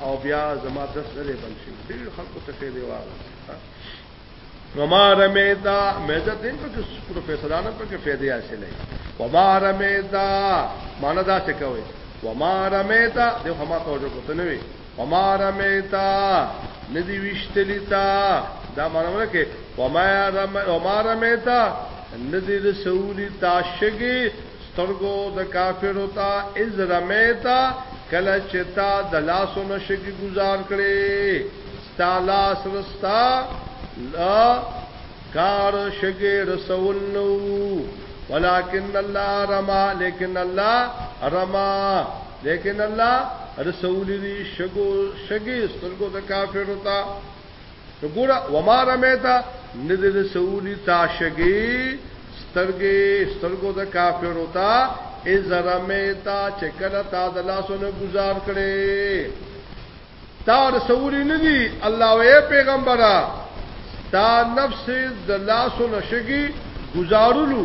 S1: او بیا زما دس لري بند شوی ډېر خلکو ته فائدې واره وما رمیتا میزه دین په پروفیسورانو په کې فائدې حاصلې وما رمیتا ماندا څه کوي وما رمیتا د هما توجه کوته نه وي وما رمیتا ندی وشتلی تا دا مانا مانا که وما رمیتا ندی رسولی تا شگی سترگو دا کافرو تا از رمیتا کلا چتا دلاسو نشگی گزار کرے ستا لاس رستا لا کار شگی رسول نو ولیکن اللہ رما لیکن اللہ رما لیکن الله رسول دی شګو شګي سترګو د کافر وتا وګوره وما رمیتا ند رسول تا شګي سترګي سترګو د کافر وتا از رمیتا چې کله تا د لاسونو گزار کړي تا رسولی ندی الله وی پیغمبره ستا نفس د لاسو نشګي گزارلو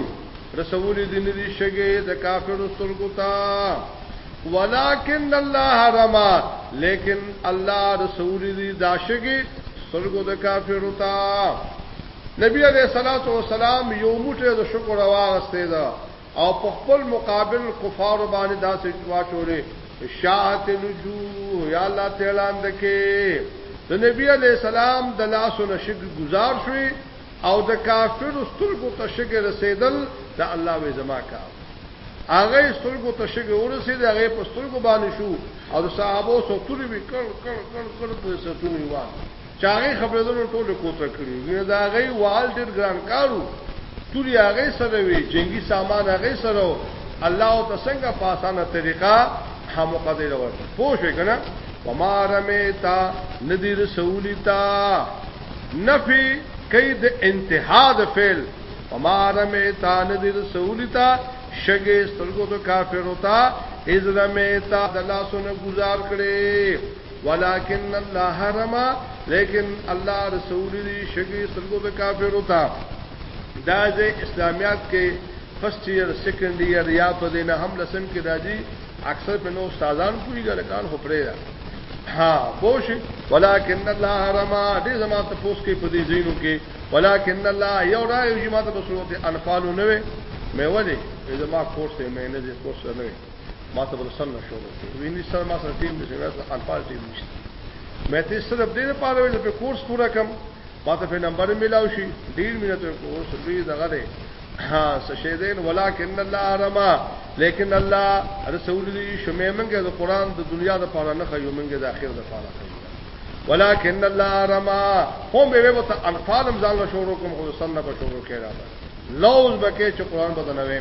S1: رسولی دی ندی شګي د کافرو سترګو تا ولکن الله رما لیکن الله رسولی دی دا شګي سترګو د کافرو تا نبی علیہ الصلوۃ والسلام یو موټه د شکر واغسته دا او په خپل مقابل کفار باندې داسې واچولې شاعت الوجوه یا الله تعالی اندکه د نبی علی السلام د لاسو نشګ گزار شوی او د کافر سترګو تشګ رسیدل د الله وې زما کا هغه سترګو تشګ ورسید هغه په سترګو باندې شو او صحابه سو توري وکړ کړ کړ کړ د ستوري وانه چاغې خبرېدنو ټوله کوڅه کړي وینه دا غي وال ډېر ګران کارو ټولي هغه سره وي جنگي سامان هغه سره الله او تسنګ په اسانه طریقه هم مقدره ور پوښې کنه وما رمیتا ندی رسولی تا نفی کئی د انتها د فعل وما رمیتا ندی رسولی تا شګې سترګو د کافرو تا اذ رمیتا د لاسونو گزار کړي ولكن الله حرم لیکن الله رسول دي شګي سرګو به کافر وتا دا زه اسلامیات کې فرست ایئر سیکنډ ایئر یا په دې نه هم لسم کې راځي اکثر په نو استادان کوی ګرکان خو پرې را ها بوش ولكن الله حرم دې زما ته پوس کې په دې زینو کې ولكن الله یو راي یو ما ته بصورت انفال نه وي مې ولې زما کورس مې نه دې کورس نه ما ته بل سن شو ویني سره ما سره ټیم نشي وایي الفاظ ټیم نشي مې ته صرف دې لپاره ویل په کورس پورا کم ما ته په نمبر ملاو شي ډیر مینه ته کورس لوی دغه دی ها سشیدین ولکن الله رما لیکن الله رسول دی شمه منګه د قران د دنیا د پاره نه خیو منګه د اخر د پاره خیو ولکن الله رما هم به وته الفاظ مزال شروع کوم خو سنت به شروع کړه لوز بکې چې قران بدلوي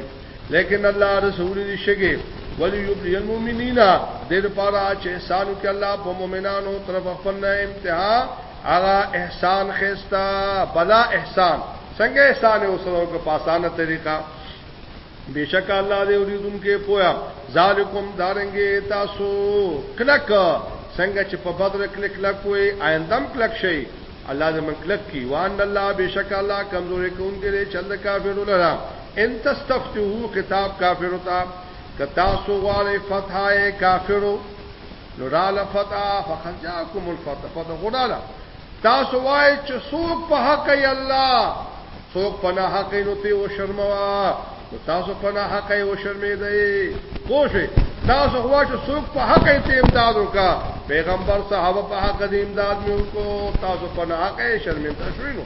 S1: لیکن الله رسول دې شګي ولی یبلی المؤمنین د دې لپاره چې احسان وکړي الله په مؤمنانو طرف خپل نه امتحا هغه احسان خستا بلا احسان څنګه احسان وسره په پاسانه طریقه بیشک الله دې اوریدونکو پویا ذالکم دارنګي تاسو کلک څنګه چې په بدر کلک لکوي آیندم کلک شي الله دې موږ کلک کړي. وان الله بېشکه الله کمزوری کوونکی دی چل د کافرو لره. ان تستفتحوا خطاب کافرو ته، که تاسو غواړئ فتح ای کافرو، نو راله فتح فقد جاءکم الفتح فتح خو راله. تاسو وایئ چې څوک په حق یې الله څوک په ناحقه نو ته وشرموا نو تاسو په ناحقه وشرمېدئ پوه شئ تاسو خو چې څوک په حق ته امداد وکا پیغمبر صحابه په حق دې امداد مې وکړو تاسو په نه حق شرمنده شوي نو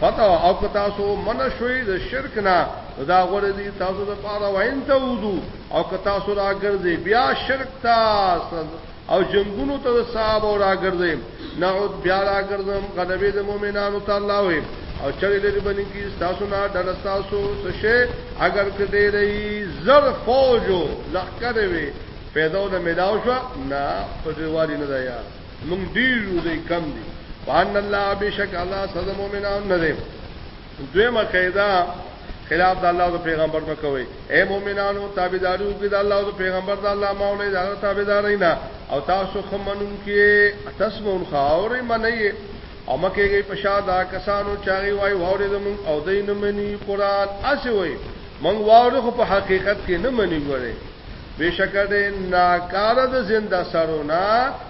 S1: پتا او که تاسو من شوي د شرک نه دا غوړې دي تاسو د پاره وین ته ودو او که تاسو راګرځي بیا شرک تا او جنگونو ته صاحب او راګرځي نعود بیا راګرځم غلبې د مؤمنانو ته الله وي او چرې لري بني کی تاسو نه ډل تاسو سشه اگر کډې رہی زر فوجو لخر وي پیدا ول ملاو شو نه په دیوالي نه دا یار مونږ ډیر یو دی کم دی وان الله بشک الله سز مؤمنان نه دی دویمه قاعده خلاف د الله او د پیغمبر مکوي اے مؤمنانو تابعداري وکړئ د الله او د پیغمبر د الله مولای دا تابعداري نه او تاسو خمنون کې تسمون خاور منئ او مکه گئی پشا دا کسانو چاغي وای ووري زمون او دین منی قران اسه وای من ووري خو په حقیقت کې نه منی ګوره بشکره ناکاره د زنده سرونه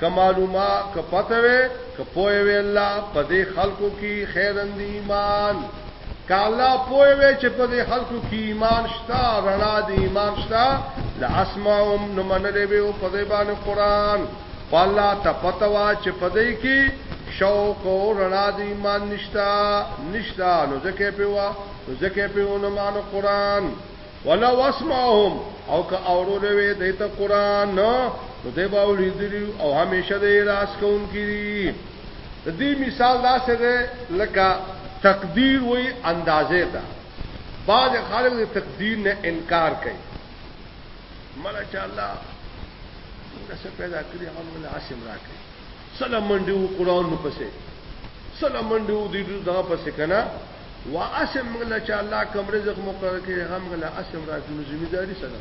S1: که معلومه که پته وی که پوه وی الله په دی خلکو کی خیرن دی ایمان که الله پوه وی چه په دی خلکو کی ایمان شتا رنا دی ایمان شتا لاسمعهم نمنلی بی او په دی بان قرآن خو الله تا پته وا چه په دی کی شوق او رنا دی ایمان نشتا نشتا نو زکه پیوا نو زکه پیونه مانو قرآن ولا واسمعهم او که اورول وي د ته قران نو د باول دي او همیشه د راس کون کړي د دې مثال دا څه ده لکه تقدیر وای اندازې ده بعض خلک د تقدیر نه انکار کوي مله چې الله څه پیدا کړی هغه له عاصم راکړي سلا منډي و قران نو پسې سلا منډي و دې دغه پسې کنه واسم مغلا چې الله کوم رزق مقرر کړي هغه مغلا اسم راځي نو ځمیداری سره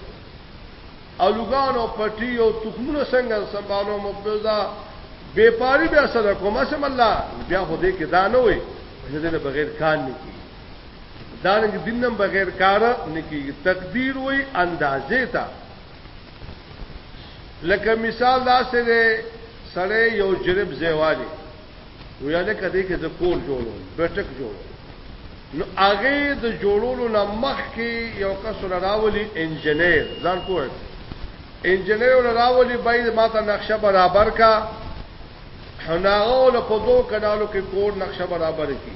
S1: الوګان او پټي او تخمونه څنګه سمبالو مبوزا بیپاری بیا سره کوم اسم الله بیا خو دې کې دا نه وي چې دې بغیر کار نه کی دا نه دینم بغیر کار نه کی تقدیر وي اندازې ته لکه مثال دا سه دی سړی یو جرب زیوالی ویا لکه دې کې زکور جوړو بیٹک جوړو نو هغه د جوړولو نه مخ کې یو کس راولي انجنیر ځان کوی انجنیر راولي باید ماته نقشه برابر کا حناغه له په دوه کډالو کې کور نقشه برابر کی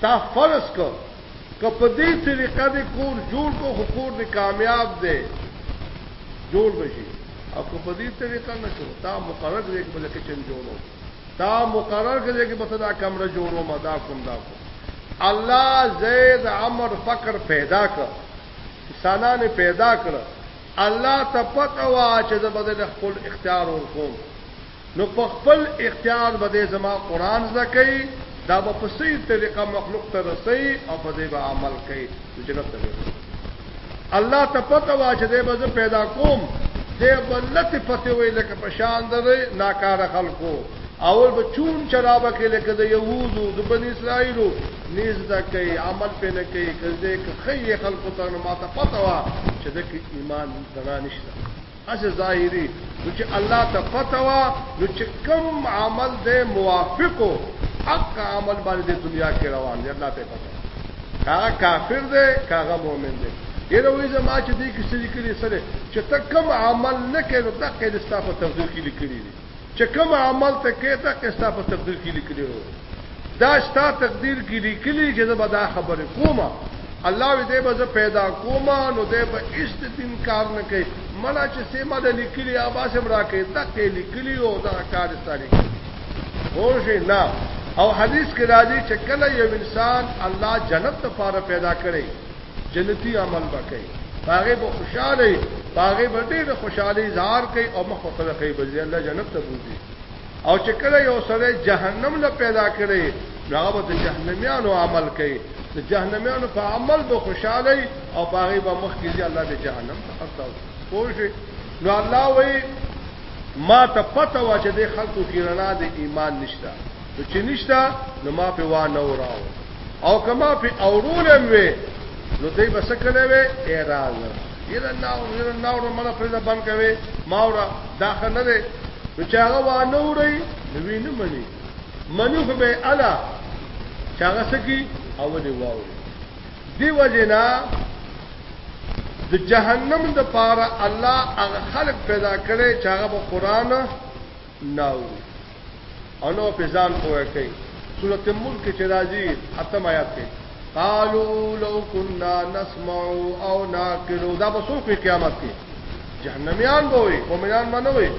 S1: تا فرض کو که په دې طریقه دې کور جوړ کو خو کور دې کامیاب دی جوړ بشي او که په دې طریقه نشو تا مقرر کړی چې بل کچن جوړو تا مقرر کړی چې بس دا کمره جوړو ما دا کوم دا کوم الله زید عمر فقر پیدا کړ انسانانه پیدا کړ الله ته پته وا چې زه بدل خپل اختیار ورکوم نو په خپل اختیار به دی زما قرآن زده کوي، دا به په صحیح طریقه مخلوق ته رسوي او په دی به عمل کوي، نو جنت ته به یې رسوي. الله ته پته وه چې دی به زه پیدا کوم، دی به لتې پتې وي لکه په شان د ناکاره خلکو، اول به چون چرابه کوي لکه د یهودو، د بني اسرائیلو، نه زده کوي، عمل پرې نه کوي، که زده یې که ښيي خلکو ته، نو ما ته پته وه چې ده کې ایمان رڼا نشته. هسې ظاهري نو چې الله ته پته وه نو چې کوم عمل دی موافق و حق عمل باندې د دنیا کې روان دی الله ته پته هغه کافر دی هغه مؤمن دی یره وې زما چې دې کې سړي کړي سره چې ته کوم عمل نه کړې نو دغه د ستاسو تفضیل کې لیکلي چې کوم عمل ته کې تا کې ستا په تقدیر کې لیکلی نو دا ستا تقدیر کې لیکلی چې زه به دا خبرې کوم الله وی دې به زه پیدا کوم نو دې به هیڅ دین کار نه کوي مړه چې سیمه د لیکلی آباس هم راکې تا کې لیکلی او دا کار ستاري هوښه نه او حدیث کې راځي چې کله یو انسان الله جنت لپاره پیدا کړي جنتی عمل به کوي باغې به خوشاله باغې به ډېر خوشاله اظهار کوي او مخ په خلک یې بځي الله جنت ته بوزي او چې کله یو سره جهنم له پیدا کړي هغه به د جهنميانو عمل کوي د جهنميانو په عمل به خوشاله او باغې به مخ کیږي الله دې جهنم ته خلاص کوي نو الله وایي ما ته پته و چې د خلکو کې رڼا د ایمان نشته نو چې نشته نو ما په وا نه وراو او کما په اورولم وې نو دوی بس کړه وې اعتراض یره ناو یره ناو نو مله پرې بند کوي ماورا داخه نه دی نو چې هغه وا نه وري نو ویني مني منو خو به الا چې هغه سکی او دی واو دی وجنا د جهنم د پاره الله هغه خلق پیدا کړي چې هغه په قران ناوری انو په ځان پوهه کوي سورته ملک چې راځي اتم آیات کې قالوا لو كنا نسمع او ناقل دا به څوک قیامت کې جهنميان به وي مؤمنان به نه وي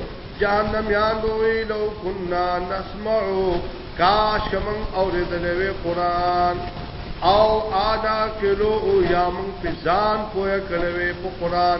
S1: جهنميان به وي لو كنا نسمع کاش من اوریدل وی قران او آدا کلو یا من په ځان پوهه کړو په قران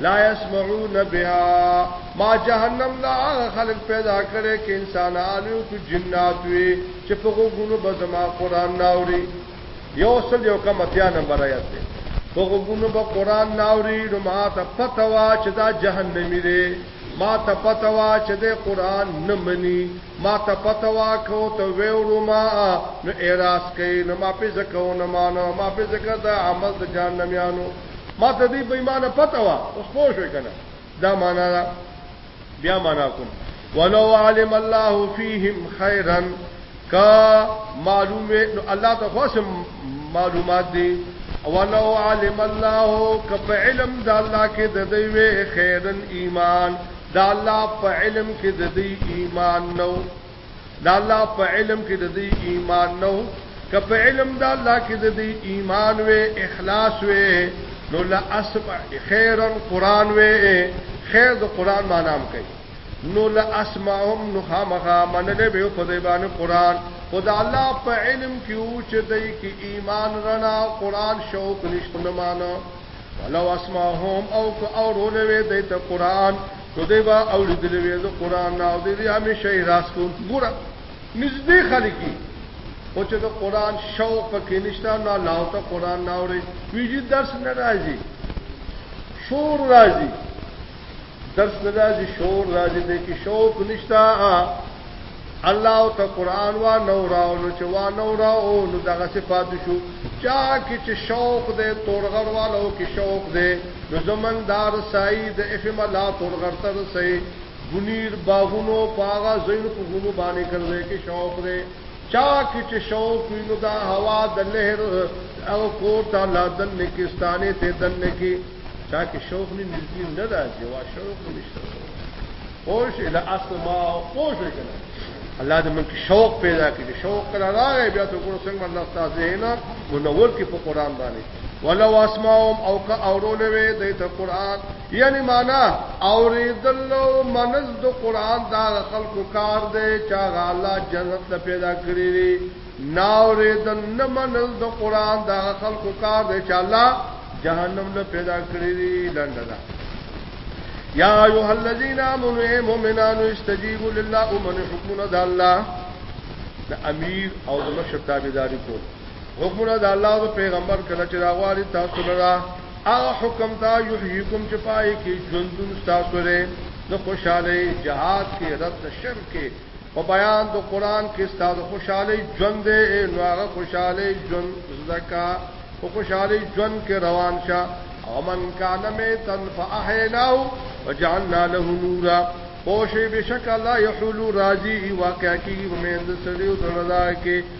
S1: لا يسمعون بها ما جهنم لا هغه خلق پیدا کړي کې انسانان یو کو جنات وي چې په غوګونو به زما قران ناوري یو سل یو کم اتیا نمبر آیات دی په غوګونو به قران ناوري نو ما ته پته وا چې دا جهنمی دی ما ته پته وا چې د قران نه مني ما ته پته وا کو ته ویورو ما نو اعتراض کوي نو ما په ځکه نه مانو ما په ځکه دا عمل د جهنميانو ما ته دې په ایمانه پته وا اوس پوه شو کنه دا معنا دا بیا معنا کوم ولو علم الله فيهم خيرا کا معلومه نو الله ته خاص معلومات دي ولو علم الله کپ علم د الله کې د دوی وی خیرن ایمان د الله په علم کې د دوی ایمان نو دا الله په علم کې د دې ایمان نو که په علم دا الله کې د دې ایمان وې اخلاص وې نو لا اسب خیرا قران وې خیر د قران معنا هم کوي نو لا اسمعهم نو خامخا منلې به په دې باندې قران خدا الله په علم کې او چې دې کې ایمان رڼا قران شوق نشته نه مانو ولو اسمعهم او کو اورولوي د قران خدای با اوریدلې وې د قران او دې بیا می شي راس کو ګوره نږدې خلکی او چې د قران شوق پکې نشته نه لاو ته قران نه اوري ویجی درس نه راځي شور راځي درس نه راځي شور راځي دې کې شوق نشته الله او ته قران وا نو راو نو چې وا نو راو نو دغه صفات شو چا کې چې شوق دې تورغر والو کې شوق دې نو زمندار سعید اف ملا تورغر تر سي بنیر باغونو پاغا زین په غونو باندې کړل کې شوق دې چا کې چې شوق وینو دا هوا د لهر او کو تا لا دن نکستانه ته دن کې چا کې شوق نه نږدې نه راځي وا شوق نشته پوه شي له اسما پوه شي کنه الله دې موږ شوق پیدا کړي شوق کړه راغی بیا ته ګور څنګه الله تعالی زینا منور کې په قران باندې ولو اسماهم او کا اورول وی د قران یعنی معنا اوریدل او منز د قران دا خلق کار دی چې الله جنت ته پیدا کړی ناورېدل نه منل د قران د خلکو کار دی چې الله جهنم له پیدا کړی دی لنډه ده یا ایها الذین آمنوا ای مؤمنانو استجیبوا لله امن حکمنا د الله د امیر او د مشر تابعداري کو حکمنا د الله او پیغمبر کله چې راغوالي تاسو لرا هغه حکم دا یحییکم چې پای کې ژوندون تاسو لري د خوشاله جهاد کې رد شرک کې په بیان د قران کې ستاسو خوشحالي ژوند دی نو هغه خوشحالي ژوند زدکا په خوشحالي ژوند کې روان شه او من کان میتن فاحیناو وجعلنا له نورا پوشی بشک الله یحلو راضی واقع کی ومند سړیو سره دا کې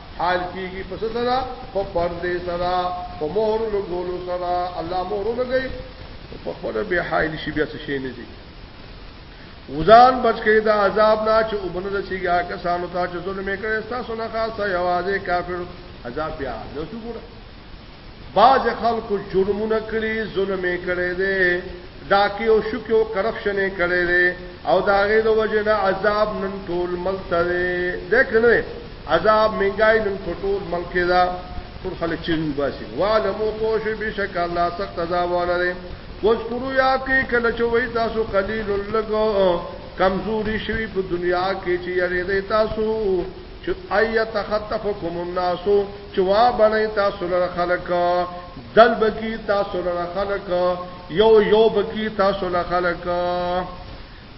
S1: حال کیږي پس سره په پردې سره په مهر لګولو سره الله مهر لګي په خپل به حایل شي بیا څه شي نه دي وزان بچ کې دا عذاب نه چې وبنه رسیږي کسانو ته چې ظلم کړي تاسو نه خاصه یوازې کافر عذاب بیا نو څه ګوره باز خلکو جرمونه کړی ظلم یې کړی دی ډاکې او شوکې او کرپشن یې کړی دی او دا غې د وجه نه عذاب نن ټول ملک ته دی ده که نه عذاب منګای نن په ټول ملک کې ده ټول خلک چې وباسي وعلمو پوه شئ بېشک الله سخت عذاب والا دی واذکرو یاد کړئ کله چې وایي تاسو قلیل لږ کمزوري شوي په دنیا کې چې یریدئ تاسو چې ایا تخطفکم الناس چې وا بنئ تاسو لره خلق دل بکی تاسو لره خلق یو یو بکی تاسو لره خلق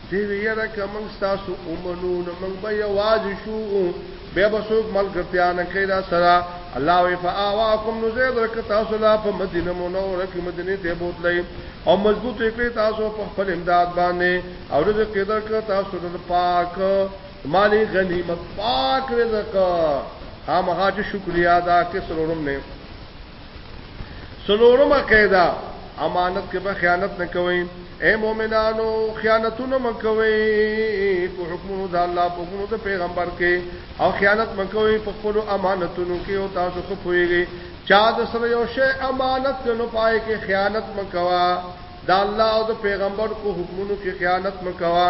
S1: دی ویره کوم تاسو اومنو نو موږ به یواز شو به بسوک ملګرتیا نه کیدا سره الله وی فاواکم نو زید رک تاسو لا په مدینه منوره کې مدینه ته بوتلې او مضبوط کړی تاسو په خپل امداد باندې او رزق کېدل کړ تاسو د پاک مالی غنیمت پاک رزق خامخا چې شکریا ادا کې سلورم نه سلورم قاعده امانت کې به خیانت نه کوئ اے مومنانو خیانتونه مکوئ په حکمونو د الله په حکمونو د پیغمبر کې او خیانت مکوئ په خپل امانتونو کې او تاسو خو پويږئ چا د سره یو شی امانت نه پای کې خیانت مکوا د الله او د پیغمبر په حکمونو کې خیانت مکوا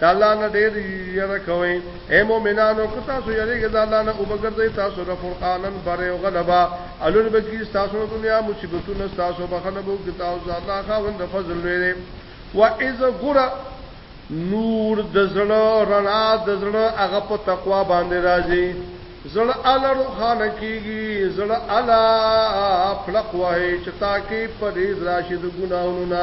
S1: د الله نه ډېر یره کوئ اے مؤمنانو که تاسو یریږئ د الله نه وبګرځئ تاسو له فرقانن بره او غلبه الون بکی تاسو د دنیا مصیبتونه تاسو بخنه بو کی تاسو الله خاوند فضل لري و اذ غر نور د زړه رڼا د زړه هغه په تقوا باندې راځي زړه ال روخانه کیږي زړه الا فلق وای چې تاکي پرې راشد ګناونه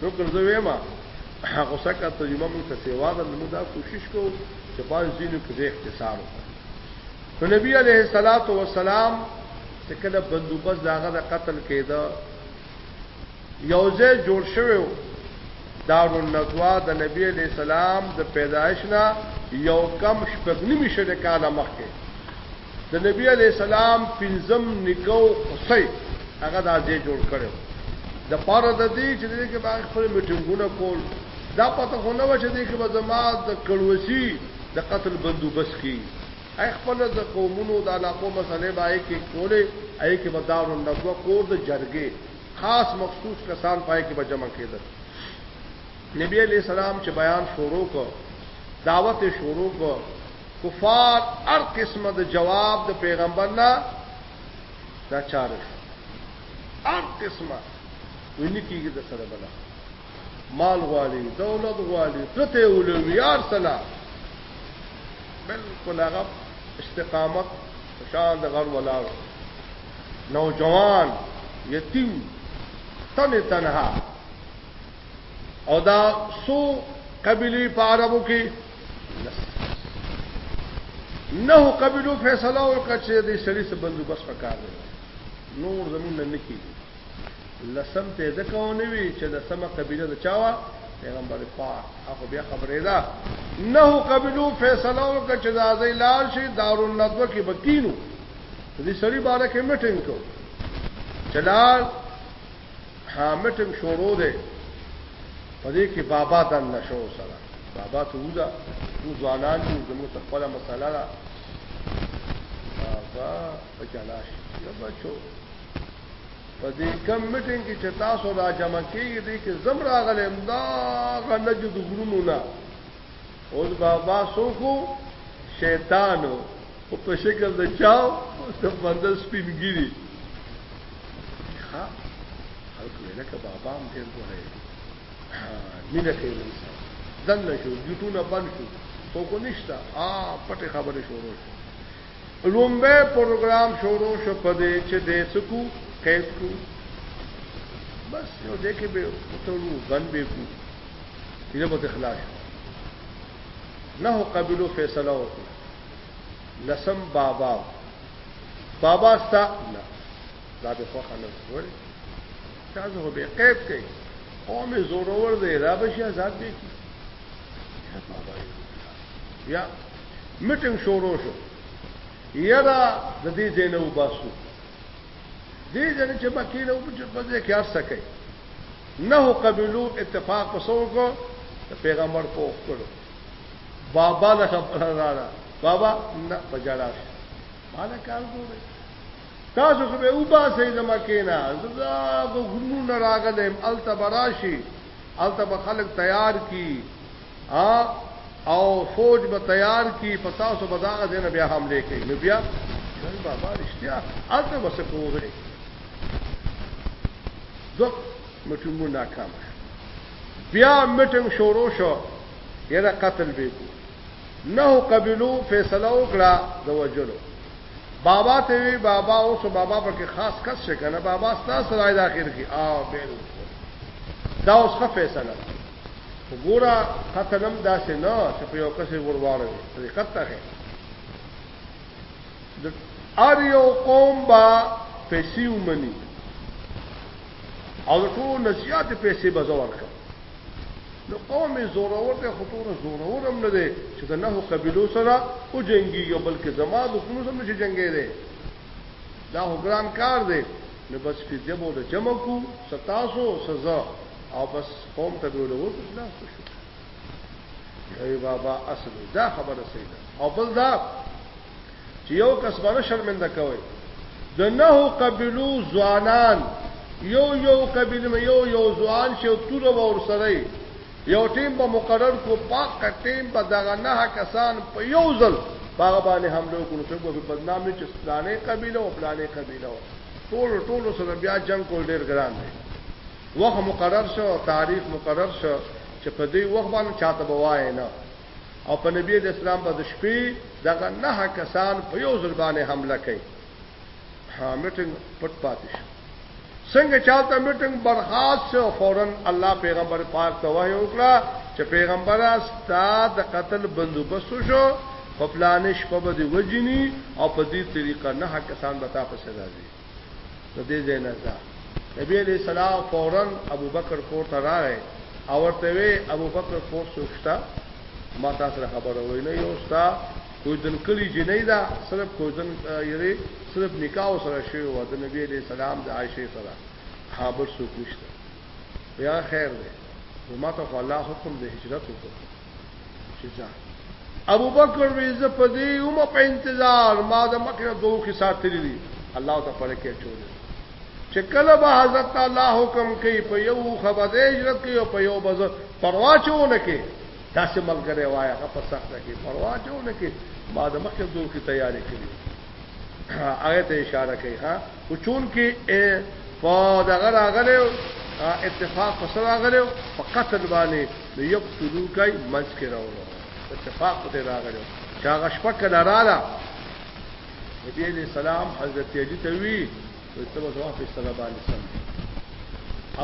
S1: شکر زه ویم هغه څکه ترجمه مو ته سیوا ده موږ دا کوشش کوو چې باز دینو کې زه اختصار وکړم نو نبی علیه الصلاۃ والسلام چې کله بندوبس داغه د قتل کېده یوځه جوړ شوی دار النزوا د نبی علیہ السلام د پیدایش نه یو کم شپږ نیمه شل کاله مخکې د نبی علی السلام پنځم نکو قصي هغه د ازې جوړ کړو د پاره د دې چې دې کې باغ خپل میټینګونه کول دا پته خو نه و چې دې کې به زما د کړوسی د قتل بندوبست کی اي خپل د قومونو د علاقو مسلې باندې کې کولې اي کې بدار النبو کور د جرګې خاص مخصوص کسان پای کې به جمع کېدل نبی علی السلام چې بیان شروع کو دعوت شروع کو کفار هر قسمه د جواب د پیغمبر نه دا چاره شو هر قسمه ویني کیږي د سره بلا مال غواړي دولت غواړي دته اولویار سلا بالکل هغه استقامت شان د غر ولاو نوجوان یتیم تن تنها او دا سو قبلی په عربو کې نه قبلو فیصله وکړه چې دې سړي څه بندوبست وکړ نور زمون نه نکی لسم ته ځکه ونه وی چې د سمه قبيله د چاوا پیغمبر پاک هغه بیا خبره ده نه قبلو فیصله وکړه چې د ازي لال شي دارالندوه کې بکینو دې سړي باره کې میټینګ کو چلال ها مټم شروع ده په دې کې بابا دن نشو سره بابا ته وځه نو ځوانان دې زمو ته خپل مسله را بابا په جلاش یا بچو په دې کم میټینګ کې چې تاسو را جمع کیږئ دې کې زم راغلم دا غنجو د غرونو نه اوس بابا سوکو شیطانو او په شکل د چاو د بنده سپینګيري ها خلک ویل که بابا هم ډېر ګورې مینه کوي انسان دنه شو یوټونه بند شو څوک نشته آ پټه خبره شروع شو لومبی پروګرام شروع شو په دې چې دې سکو قید کو بس یو دې کې به وتړو بن به کو دې به اخلاص نه قبلو فیصله وکړه لسم بابا بابا ستا نه دا به خو خلک وره تاسو به قید کړئ قوم زورور دی را بشي آزاد به کی یا بابا یا میټنګ شروع شو یرا د دې ځای نه وباسو دې ځای چې باقي نه وبچ په دې کې ارسه کوي نه قبلو اتفاق وسو کو پیغمبر کو کړو بابا له خبر راړه بابا نه پجاړه مالا کار ګوره تاسو خو به وباسې زما کینا زدا غو غنو نه راغلم التبراشي التب خلق تیار کی ها او فوج به تیار کی پتا سو بداغه دین بیا حمله کوي نو بیا شل بابا رښتیا اته بس کوه دو مټمو ناکام بیا مټم شروع شو یره قتل به کو نه قبلو فیصله وکړه د وجلو بابا ته وی بابا اوس بابا پکې خاص کس شکنه بابا ستاسو راځي اخر کې آ بل دا اوس ښه فیصله وګوره قتل هم داسې نه چې په یو کس ور واړوي طریقت ته ښه د ار یو قوم با پیسې ومني او ټول نصیحت پیسې به زور کړ نو قوم زورور ته خطور زورور هم نه دی چې د نه قبيلو سره او جنگي یو بلکې زما د خپل سره چې جنگي دی دا هو ګران کار دی نو بس فدیه بوله جمع کو ستاسو سزا او بس قوم ته ویل وو چې لاس شو ای بابا اصل دا خبره صحیح ده او بل دا چې یو کس باندې شرمنده کوي د نه قبلو ځوانان یو یو قبیله مې یو یو ځوان شي او تور ور سره یو ټیم به مقرر کو پاک ټیم به دغه نه کسان په یو ځل باغ باندې حمله وکړو چې په بدنام نه چې ستانه قبیله او فلانه قبیله ټول ټول سره بیا جنگ کول ډیر ګران دی وخت مقرر شو او تاریخ مقرر شو چې په دې وخت باندې چاته به وایې نه او په نبی د اسلام په د شپې دغه نه کسان په یو ځل باندې حمله کوي ها میټنګ پټ پاتې شو څنګه چاته میټنګ برخاست شو فورن الله پیغمبر پاک ته وایي وکړه چې پیغمبر استا د قتل بندوبست شو په پلانش په بده وجنی او په دې طریقه نه کسان به تاسو راځي نو دې ځای نه ځه نبی علیہ السلام فورا ابو بکر کور ته راغی او ورته وی ابو بکر کور سوچتا ما تاسو سره خبره وای نه یو ستا کوزن کلی جنې دا صرف کوزن یری صرف نکاح سره شوی و د نبی علیہ السلام د عائشه سره حابر سوچ نشته بیا خیر دی ما ته الله حکم د هجرت وکړ شجاع ابو بکر وی ز په دې اومه په انتظار ما د مکه دوه کې ساتلی دي الله ته پړه کې چول چې کله به حضرت الله حکم کوي په یو خبره هجرت کوي او په یو بز پروا چونه کې تاسو ملګری وای هغه په سخت کې پروا چونه کې ما د مکه دوه کې تیاری کړی هغه ته اشاره کوي ها او چون کې په دغه راغله اتفاق سره راغله په قتل باندې نو یو تلو کوي منځ کې راوړو اتفاق ته راغلو چې هغه شپه کله رااله نبی علیہ السلام حضرت علی ته وی او ته به ځواب په سره باندې سم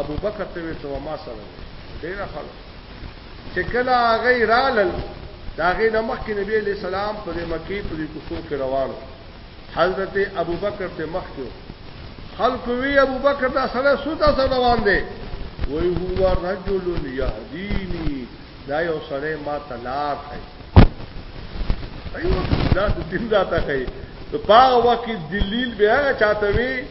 S1: ابو بکر ته وی ته ما سره ډیر خلک چې کله هغه رالل دا غي د مخکې نبی علیہ السلام په مکی په کوڅو کې روانو حضرت ابوبکر ته مخ کړو خلق وی ابوبکر دا سره سوتا سره روان دی وی هو رجل یهدینی دا یو سره ما تلار خی ایو دا دین دا تا خی په پاغه وخت دلیل به هغه چاته وی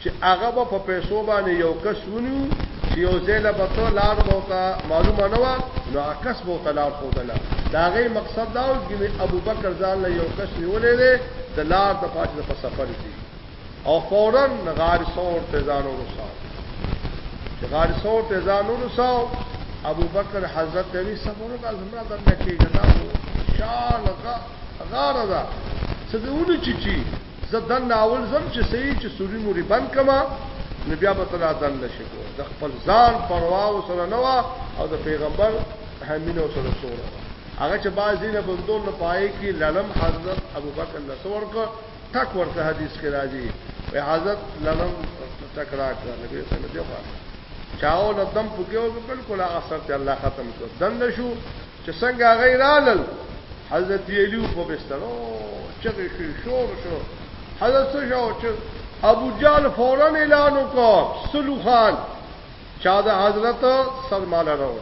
S1: چې هغه به په پیسو باندې یو کس ونیو چې یو ځای له به ته لار به ورته معلومه نه وه نو هغه کس به ورته لار ښودله د هغې مقصد دا و ګینې ابوبکر ځان له یو کس نیولی دی د لار د پاچې د په سفر ځي او فورا غار ثور ته ځان ورساو چې غار ثور ته ځان ورساو ابوبکر حضرت ته وی سفر وکړ زمرا د نکې جنا شان غاره ده څه دیونه چی چی زه دن ناول زم چې سې چې سوري موري بند کما نو بیا به تلا دن نشي کو د خپل ځان پروا او سره نوا او د پیغمبر همینه سره سره هغه چې بعضی نه بندول نه پای کې لنم حضرت ابوبکر الله سور کو تک ورته حدیث کې راځي وی حضرت لنم تکرا کړ نبی صلی الله علیه وسلم چاو لدم پکې او بالکل هغه سره الله ختم کړ دن نشو چې څنګه هغه رالل حضرت علی په بسترو چغې شو شور شو حضرت څه شو چې ابو جال فورا اعلان وکړ سلو خان چا د حضرت سلمان راو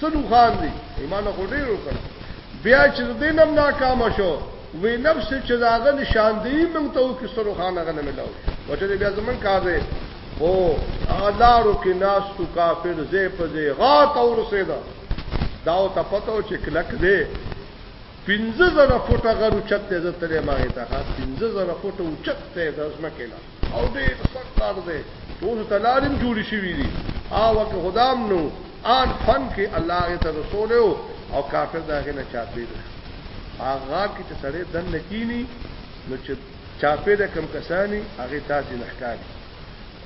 S1: سلو خان دی ایمان خو ډیر وکړ بیا چې دینم ناکام شو وی نفس چې داغه نشان دی موږ ته کې سلو خان هغه نه ملاو وجه بیا زمون کار دی او لارو کې ناس تو کافر زې په زې غا تور سیدا دا او ته پته و چې کلک دی پنځه زره فوټه غر اوچت دی زه تللی ما ته ښه پنځه زره فوټه اوچت دی د ځمکې نه او ډېر سخت کار دی اوس ته لارې هم جوړې شوي دي هغه کې خدا هم نو آن فن کې الله هغې ته رسولی و او کافر د هغې نه چاپېر هغه کې چې سړی دننه کینی نو چې چاپېر کم کسانی هغې تاسې نه ښکاري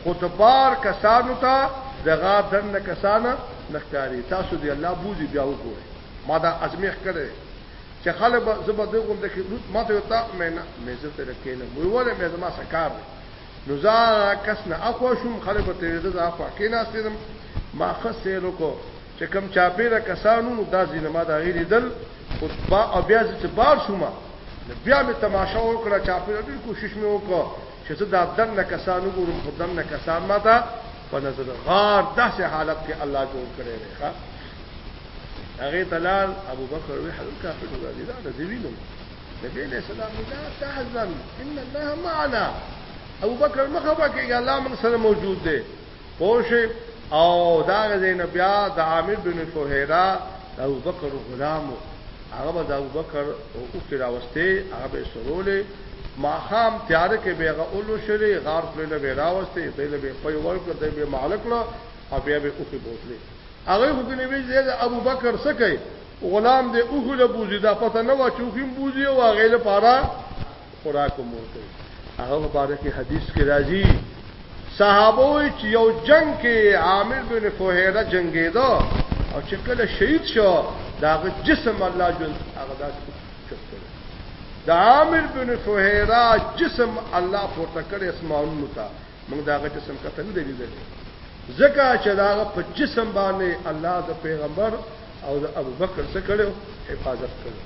S1: خو د بار کسانو ته د غار دننه کسانه نخکاری تاسو دی الله بوزي بیا وګورئ ما دا ازمیخ کړی چې خلک به زه به دې غونډه کې روت ما ته تا مې نه مې زه تر کې نه وی وله مې زما سکار نو زه کس نه اخوا شوم خلک به ترې زه اخوا کې نه استم ما خسې لوکو چې کم چاپیره کسانو نو دا زینه ما دا غیر دل او با بیا چې بار شوم بیا مې تماشا وکړه چاپیره ډېر کوشش مې وکړه چې زه دا دنه کسان وګورم خو دنه کسان ما ته په نظر غار داسې حالت کې الله جوړ کړی دی ښا هغه تلال ابو بکر وی حضرت کافر راضي دا د وینم نبی علیہ السلام لا تحزن ان الله معنا ابو بکر مخه پکې الله من سره موجود دی پوه شوې او د هغه ځای نه بیا د عامر بن فهیره د ابوبکر غلام و، هغه به د ابوبکر اوښتې راوستې، هغه به یې سرولې، ماښام تیاره کې به یې هغه ولوشلې، غار خولې له به یې راوستې، دی له به یې پۍ ورکړه، دی به یې ماړه کړه او بیا به یې اوښې بوتلې. هغوی خو ګنې ویل چې د ابوبکر څه کوي، غلام دی اوښې له بوځي، دا پته نه وه چې اوښې هم بوځي او هغې لپاره خوراک هم ورکوي هغه مبارک حدیث کې راځي صحابه وی چې یو جنگ کې عامر بن فوهیره جنگیدو او چې کله شهید شو داغه جسم الله جل هغه داس چوپ کړ د عامر بن فوهیره جسم الله پورته کړ اسمانونو ته موږ داغه جسم کته نه دی لیدل ځکه چې داغه په جسم باندې الله د پیغمبر او د ابو بکر څخه کړو حفاظت کړو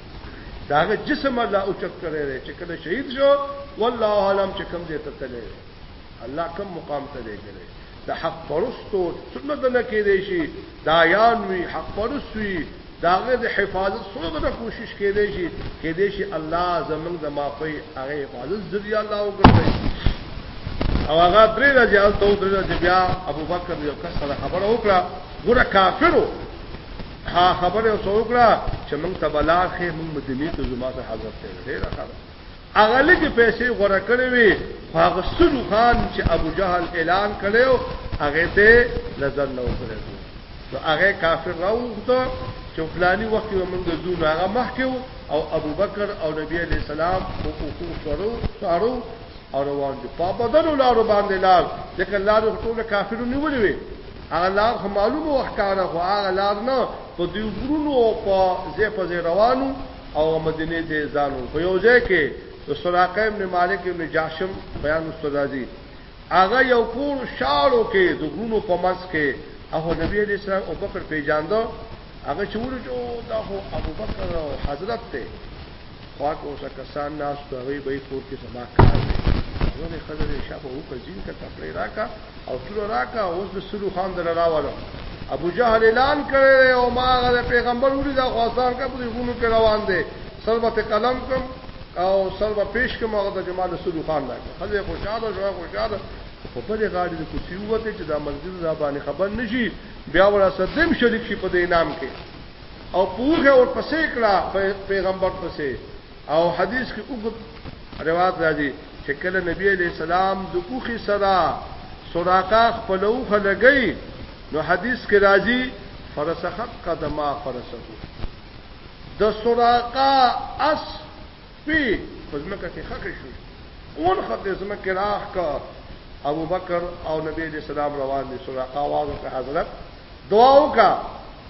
S1: داغه جسم الله او چت کړی دی چې کله شهید شو والله عالم چې کم دې ته تللی الله کم مقام ته لګره د حق پرستو سنت نه کې دی شي دایان وی حق پرست وی داغه د حفاظت سره به کوشش کې دی شي کې دی شي الله زمنګ د معافي هغه حفاظت ذریعہ الله وکړي او هغه درې راځي او درې راځي بیا ابو بکر یو کس سره خبره وکړه ګوره کافرو ها خبره اوس وکړه چې موږ ته بلار خې موږ مدینه ته زما سره حضرت ته ډېر خبره اغله کې پیسې غوړه کړې وي هغه سلو خان چې ابو جهل اعلان کړو هغه ته نظر نه وکړو نو هغه کافر راوغته چې فلاني وخت یو موږ ځو هغه مخکیو او ابو بکر او نبی علی السلام او کو سره سره او روان دي په بدن لارو باندې لار ځکه لارو ټول کافرو نیولې وي هغه لار خو معلومه وه ښکاره خو هغه لار نه په دې غرونو او په ځای په ځای روانو او مدینه ته ځانو په یو ځای کې د سراقه ابن مالک ابن جاشم بیان استادازي هغه یو کور شاړو کې د غرونو په منځ کې هغه نبی علیہ السلام او بکر پیجاندو هغه چې ورجو دا هو ابو بکر او حضرت ته خوا کې اوسه کسان ناس ته وي به کور کې سما کار وي ونه خزر شپه او کزین کا کپڑے راکا او تور راکا اوس د سلو خان دل راوړو ابو جهل اعلان کړی او ما غره پیغمبر ولې دا خواستان کا په غونو کې روان دي سربت قلم کوم او سربه پیش کوم هغه د جمال سلو خان لا خزه خوشاله شو خوشاله په بلې غاړې د کوسی وته چې دا منزل را باندې خبر نشي بیا ورا صدم شریک شي په دې نام کې او پوغه ور پسې کړه پیغمبر پسې او حدیث کې وګت روایت راځي چې کله نبی علی السلام د اوخي سره سراقه خپلو خلګي نو حدیث کې راځي فرسخت قدمه فرسخو د سراقه اس پی پزمکه کې خخ شو اون خط زمکه راخ کا ابو بکر او نبی علیہ السلام روان دي سراقه आवाज وکړه حضرت دعا وکا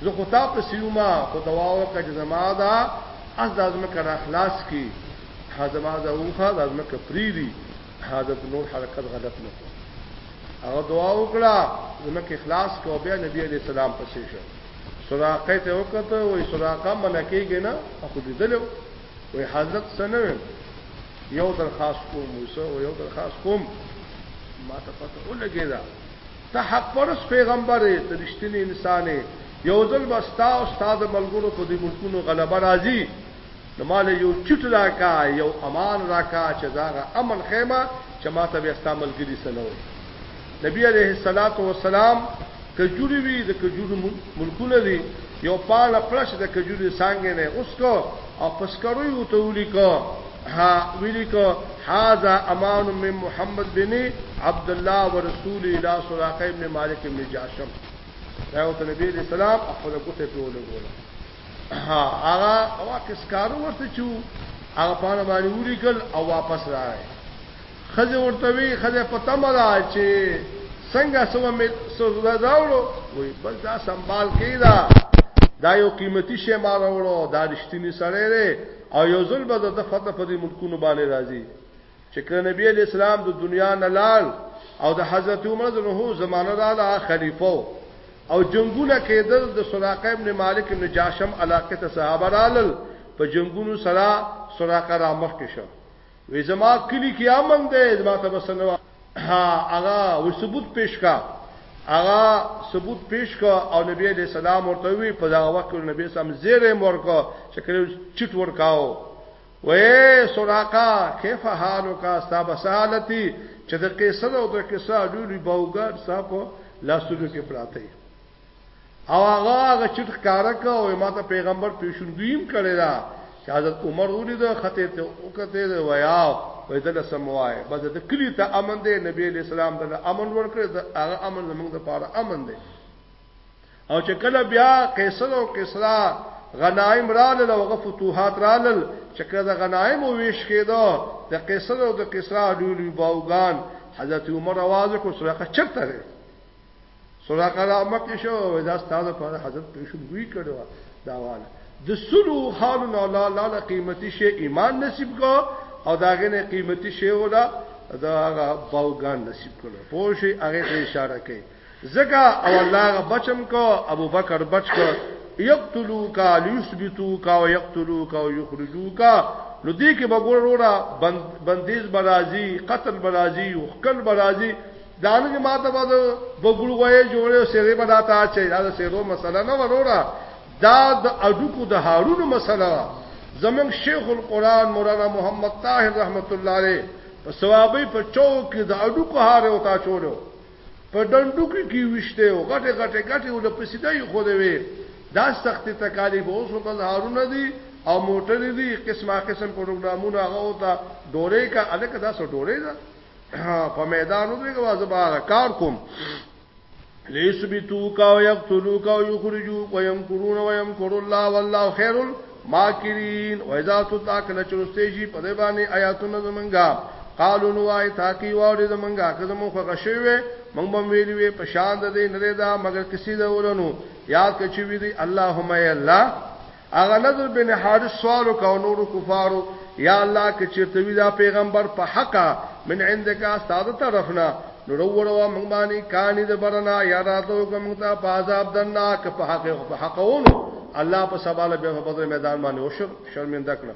S1: زه خو تا په سیوما خو دعا وکا چې زما دا از د ازمکه را خلاص کی زما دا وخه د ازمکه پریری حضرت نور حرکت غلط نه کو هغه دعا وکړه زمکه اخلاص کو بیا نبی علی السلام پسې شو سراقه ته وکړه وې سراقه منکیږي نه خو دې دلو وې حضرت سنوي یو درخواست کوم موسی او یو درخواست کوم ما ته پته ولګی دا ته حق پرست پیغمبر یې، ته رښتینی انسان یې، یو ځل به ستا او ستا د ملګرو په دې ملکونو غلبه راځي، نو ما له یو چټ راکه، یو امان راکه چې زه هغه امن ښیم چې ماته بیا ستا ملګري څه نه وایي. نبي علیه الصلوة والسلام کجورې وې، د کجورو ملکونه دي، یو پاڼه پړه چې د کجورې څانګې نه یې اوسکه، او په سکرو یې ورته ولیکه، ها، ویې لیکه، هذا امان من محمد بن عبدالله و رسوله الی سراقه ابن مالک ابن جاشم. دا یې ورته نبي علیه السلام خپله ګوته یې پرې ولګوله. ها، هغه واقع سکاره ورته چې وو هغه پاڼه باندې ولیکل او واپس راغی. ښځې ورته وي، ښځه په تمه ده چې څنګه څه به مې څه راوړو، وایي بس دا سنبال کې ده، دا یو قیمتي شی ما راوړو، دا رښتینی سړی دی او یو ځل به د فتح په دې ملکونو باندې راځي چې کله نبی علی اسلام د دنیا نه لاړ او د حضرت عمر رضی الله زمانه رااله خلیفہ او جنگونه کېدل د سراقه ابن مالک ابن جاشم علاقه ته صحابه رالل په جنگونو سره سراقه را مخ کې شو وې زما کلی کې امن دی زما ته بسنوا هغه و ثبوت پیش کا هغه ثبوت پیش کا او نبی دې سلام ورته وی په دا وخت کې نبی سم زیره مورکو چې کله چټ ورکاو وې سراقا کیف حالک استاب سالتی چې د قیصر او د قیصر لولي باوګر صاحب لاسونو کې پراته او هغه هغه چټ ښکارا کو او ما ته پیغمبر پیشنګویم کړی دا چې حضرت عمر ولې د خطه ته وکته دی ویا وې دل سموای بس د کلی ته امن دی نبی علیہ السلام د امن ورکړ د هغه امن زموږ د پاره امن دی او چې کله بیا قیصر او کسرا غنایم رالل او فتوحات رالل چې کله د غنایم ویش کېدو د قیصر او د کسرا لولي باوغان حضرت عمر आवाज کو سره چرته سورا کلام کې شو دا ستاسو په حضرت پیشو ګوي کړو دا واله د سلو خالو نه لا لا لا قیمتي شی ایمان نصیب کو او داغه نه قیمتي شی ولا دا هغه باوګان نصیب کړو پوه شي هغه ته اشاره کوي زکا او الله غ بچم کو ابو بکر بچ کو یقتلوا کا لیثبتوا کا یقتلوا کا یخرجوا کا نو دې کې بګور وروړه بندیز برازي قتل برازي وکل برازي دانه چې ما ته به بګړو وای جوړې سره به دا تا چې دا سره مسله نه وروړه دا د اډوکو د هارونو مسله زمون شیخ القرآن مولانا محمد طاهر رحمت الله علیه په ثوابي په چوک کې د اډوکو هار او تا چولو په ډندو کې کی وشته او غټه غټه غټه او د پسیده یو خو دی دا سخت تکالیف اوس په هارونه دي او موټر دي قسمه قسم پروګرامونه هغه او تا ډورې کا الکه دا سو ډورې ده په میدان ودرېږه وازه بار کار کوم لیثبتو کا او یقتلوا کا او یخرجوا ويمکرون ويمکر الله والله خير الماکرین و اذا تطاق لچرسته شي په دې باندې آیاتونه زمونږه قالو نو آی تاقی واره زمونږه که زمونږه غشوي مونږ به ویلي وي په شان د دې نه دا مگر کسی د ورنو یاد کچوي دی اللهم یا الله هغه نضر بن حارث سوال وکاو نورو کفارو یا الله که چیرته وی دا پیغمبر په حقا من عندک استاد طرفنا نو وروه موږ باندې کانی د برنا یا راتو کوم ته په عذاب دنا که په حق په حقونو الله په سباله به په بدر میدان باندې او شر شرمنده کړ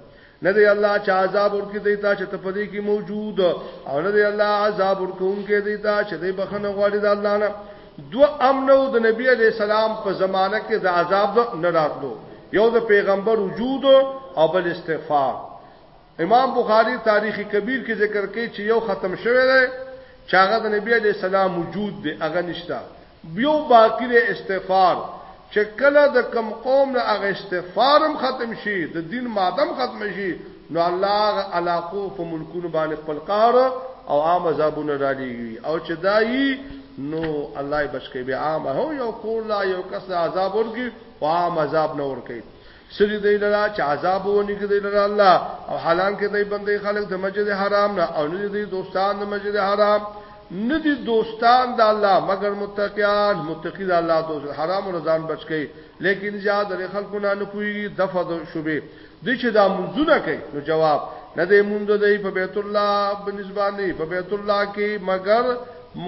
S1: نه دی الله چې عذاب ورکړي دی تا چې تپدې کې موجود او نه دی الله عذاب ورکوونکې دی تا چې دی بخنه غواړي د الله نه دو امنو د نبی علی السلام په زمانہ کې د عذاب نه راتلو یو د پیغمبر وجود او بل استغفار امام بخاری تاریخ کبیر کې ذکر کوي چې یو ختم شوی دی چې هغه د نبی علی السلام وجود دی هغه نشتا بيو باقي دی استغفار چه کله د کم قوم نه هغه استغفار هم ختم شي د دين ماده هم ختم شي نو الله هغه علاقو په ملکونو باندې خپل قهر او عام عذابونه را لېږي او چې دا یي نو الله یې بچ کوي بیا عام هو یو کور لا یو کس عذاب ورګي او عام عذاب نه ورګي څه دي دوی لره چې عذاب ووني کې دوی لره الله او حالانکه دوی بندي خلک د مسجد حرام نه او نه دي دوستان د مسجد حرام نه دي دوستان د الله مگر متقیان متقی د الله دوست حرام او رضان بچ کی لیکن زیاد لري خلکو نه نه کوي د فض شوبې د چې دا منځونه کوي نو جواب نه دی مونږ دی په بیت الله بنسبانی په بیت الله کې مگر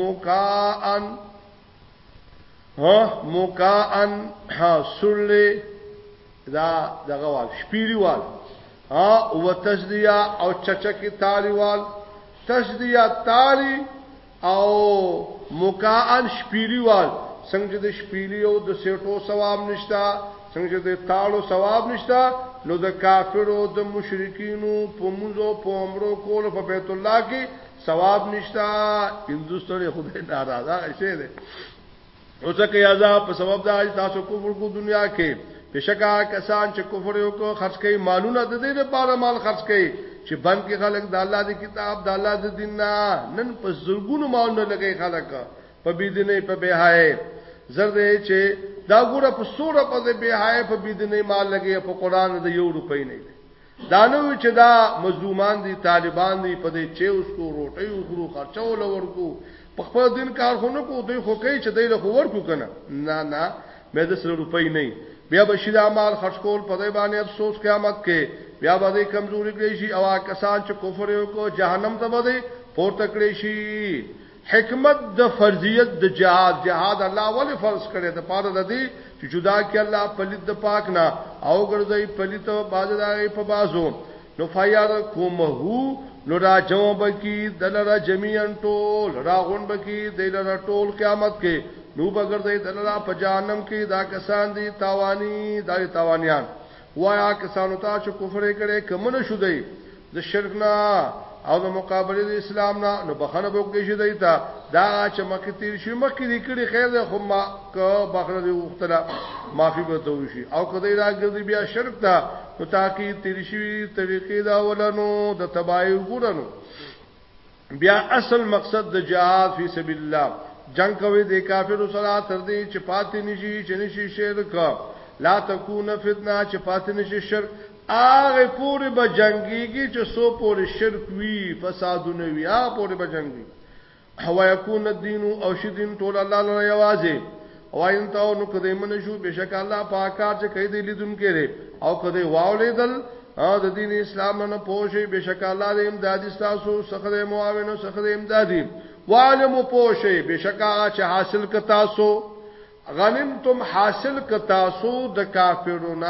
S1: مکان ها مکان ها سرلی دا دغه وال شپیلی وال ها او تشدیا او چچکی تالی وال تشدیا تالی او مکان شپیلی وال څنګه د شپیلی او د سیټو ثواب نشتا څنګه د تالو ثواب نشتا نو د کافرو د مشرکینو په موزو په عمرو کول په بیت الله کې ثواب نشتا هندوستان خدای ناراضه شي دي او ځکه عذاب په سبب دا چې تاسو کفر کو دنیا کې بشکا کسان چې کفر یو کو خرج کوي مالونه د دې لپاره مال خرج کوي چې بند کې خلک د الله د کتاب د الله د دین نه نن په زرګونو مالونه لګي خلک په بيدینه په بهای زرد چې دا ګوره په سوره په بهای په بيدینه مال لګي په قران د یو روپۍ نه دا نه وي چې دا مظلومان دي طالبان دي په دې چې اوس کو روټي او خرو خرچو لور کو په خپل دین کار خو نه کو دوی خو کوي چې دوی له خو ورکو کنه نه نه مې د سره روپۍ نه بیا به شي د مال خرج کول په دې باندې افسوس قیامت کې بیا به دې کمزوري کړی شي او کسان چې کفر وکړو جهنم ته به دې پورته کړی شي حکمت د فرضیت د جهاد، جهاد الله ولې فرض کړی؟ د پاره د دې چې جدا کړي الله پلیت د پاک نه او ګرځي پلیت بعضې د هغې په بعضو، نو فیرکمه نو راجمع به کړي د لره جميعا ټول، راغونډ به کړي دی لره ټول قیامت کې، نو به ګرځي د لره په جهنم کې دا کسان دي تاواني، دا دي تاوانیان. وایا کسانو ته چې کفر یې کړی کمنه شو دی د شرک نه او د مقابله د اسلام نه نو بخنه به وکړي شي دی ته دا چې مکه تیر شي مکه دې کړي خیر ده خو ما که بخنه دې وختلا معافي به ته وشي او کله دا ګرځي بیا شرک ته نو تاکي تیر شي طریقې دا ولنو د تباہي وګورنو بیا اصل مقصد د جهاد فی سبیل الله جنگ کوي د کافرو سره تر دې چې پاتې نشي چې نشي شرک لا تکون فتنه چې پاتې نشي شرک هغه پورې به جنگيږي چې سو پورې شرک وی فسادونه وی هغه پورې به جنگي هوا يكون الدين او شدين ټول الله لره یوازې وایم تا نو کده من شو بشک الله پاکار چې کړي دی لیدون کړي او کده واولیدل او د دین اسلام نه پوښي بشک الله دې امدادي تاسو سخره معاون او سخره امدادي وعلم پوښي بشک هغه چې حاصل ک تاسو غنمتم حاصل ک تاسو د کافرونو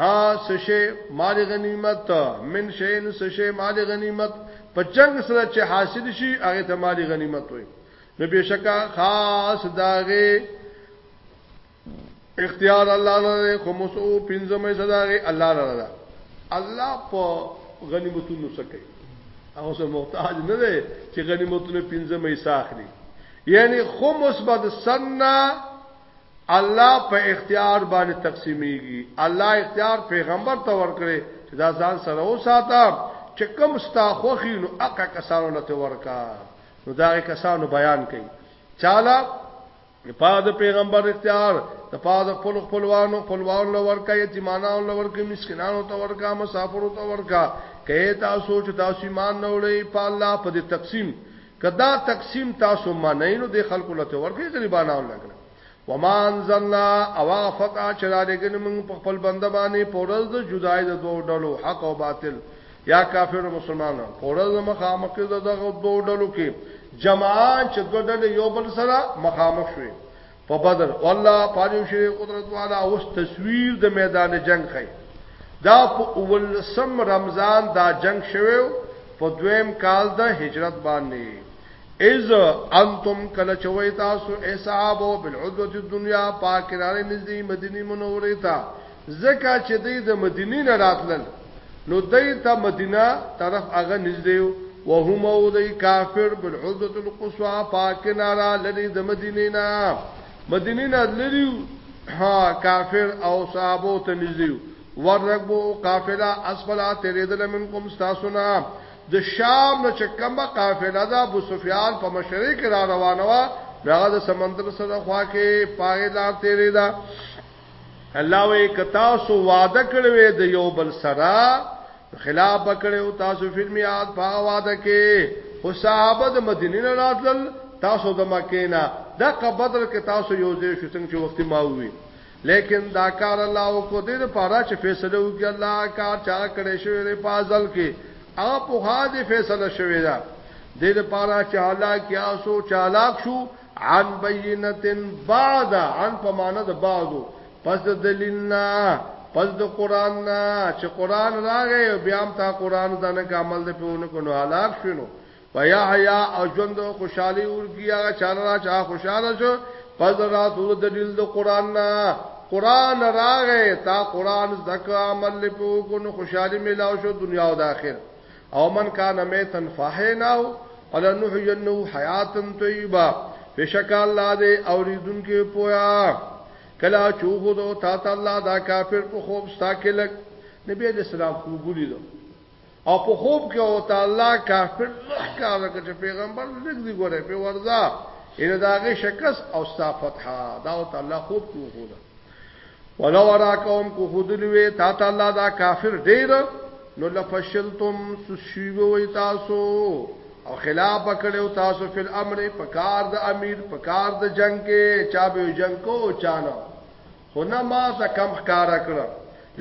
S1: ها سشه مال غنیمت من شین سشه مال غنیمت په جنگ سره چې حاصل شي هغه ته مال غنیمت وي نو بشکا خاص داغه اختیار الله لره خو مسو پنځمه صداغه الله لره الله په غنیمتونو سکه هغه سره محتاج نه دی چې غنیمتونو پنځمه یې ساخري یعنی خمس بد سنه الله په اختیار باندې تقسیمیږي الله اختیار پیغمبر ته ورکړي چې دا ځان سره وساته چې کوم ستا خوخي نو اقا کسانو لته ورکا نو دا کسانو بیان کړي چاله پاد پیغمبر اختیار د پاد خپل خپلوانو خپلوان لور کا یتیمانو لور کا مسکینانو ته ورکا مسافرو ته ورکا کئ تاسو چې تاسو ایمان نه وړي په الله په دې تقسیم کدا تقسیم تاسو معنی نو د خلکو لته ورکې غریبانو لګره وما انزلنا او هغه فتح چې را لېږلې موږ په خپل بنده باندې په ورځ د جدای د دوو ډلو حق او باطل یا کافر او مسلمان په ورځ د مخامخ کې د دغه دوو ډلو کې جماعت چې دوه ډلې یو بل سره مخامخ شوې په بدر والله پاره شي قدرت والا اوس تصویر د میدان جنگ خي دا په اول سم رمضان دا جنگ شوه په دویم کال د هجرت باندې اذ انتم کله چوي تاسو حساب او بالعدوه الدنيا پاکرانه نزدې مدینه منوره ته زکه چې دې د مدینه نه راتلل نو دې ته مدینه طرف هغه نزدې او هم او دې کافر بالعدوه القصوى پاکرانه لري د مدینه نه مدینه نه لري ها کافر او صحابه ته نزدې ورغبو قافله اسفلا ترې دل منکم تاسو نه د شام نه چې کومه قافله د ابو سفیان په مشرۍ کې را روانه وه هغه د سمندر سره خوا کې پاغې لار تیرې ده الله وې کتا سو وعده کړوې د یو بل سره خلاف بکړو تاسو فلمي یاد په وعده کې خو صحابه د مدینې نه راتلل تاسو د مکې نه د قبدر کې تاسو یو ځای شو څنګه چې وخت ما وی لیکن دا کار الله او کو دې لپاره چې فیصله وکړي الله کار چا کړی شوی دی په ازل کې هغه په هاذه فیصله شوی دا دې لپاره چې الله کې آسو چالاک شو عن بینتن بعد عن پمانه د بعدو پس د دلیلنا پس د قران نه چې قران راغی بیا هم تا قران ځنه عمل دې په ونه کو نو هلاک شونو ويا حيا او ژوند خوشحالي ورکی هغه چاله چا خوشاله شو پس راتول د دل د قران نه قران راغې تا قران زکه عمل په کو نو خوشحالي ملاو شو دنیا او د آخرت او من کان میتن فحیناو علی نحینو حیاتن طیبه بشک الله دې اوریدونکو پویا کلا چوغو دو تا ته الله دا کافر په خوب ساکلک نبی علیہ السلام خوب لیدو او په خوب کې او تعالی کافر لخکار کچ پیغمبر لګ دی ګوره په ورزا ان داغه شکست او ستا فتح دا او تعالی خوب کې وګوره ولو وراکم کو خودلوي تا تعالی دا کافر ډیر نو لفشلتم سشیوی تاسو او خلاف کړو تاسو فل امر پکار د امیر پکار د جنگ کې چا به جنگ کو چانه خو نه ما ته کم ښکاره کړ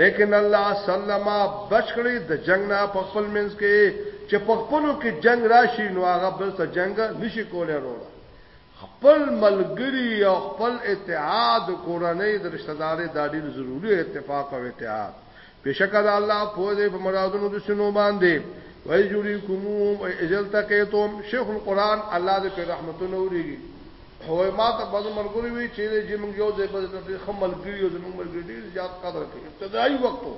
S1: لیکن الله سلم بچ کړی د جنگ نه په خپل منځ کې چې په خپلو کې جنگ راشي نو هغه بل ته جنگ نشي کولای وروړه خپل ملګری او خپل اتحاد کورنۍ د رشتہ داري د ډیر ضروری اتفاق او اتحاد بېشکه د الله پوه دی په مرادونو د سينو باندې. وإذ يريکموهم وإذ التقيتم شيخ القرآن الله دې پرې رحمتونه ولېږي وايي ماته بعضو ملګرو وي چېرې ځي موږ يو ځای په ځای ډېر ښه ملګري يو زموږ ملګري ډېر زيات قدر کوي ابتدايي وخت و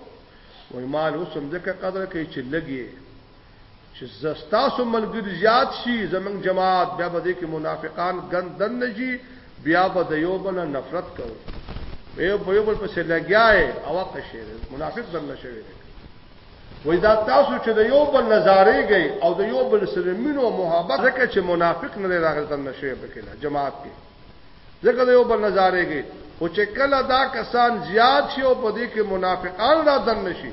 S1: وايي ما له اوس هم ځکه قدر کوي چې لږ يې چې ستاسو ملګري زیات شي زمنګ جماعت بیا به دې کې منافقان ګند دن نشي بیا به د یو بل نفرت کوو به په یو بل پسې لګیاي او واقع شي منافق دن نشوي وای دا تاسو چې د یو بل نظارې گئی او د یو بل سره مینو محبت ځکه چې منافق نه راغلی دن نشوي په کې جماعت کې ځکه د یو بل نه ځارېږي خو چې کله دا کسان زیات شي او په دې کې منافقان را دن نشي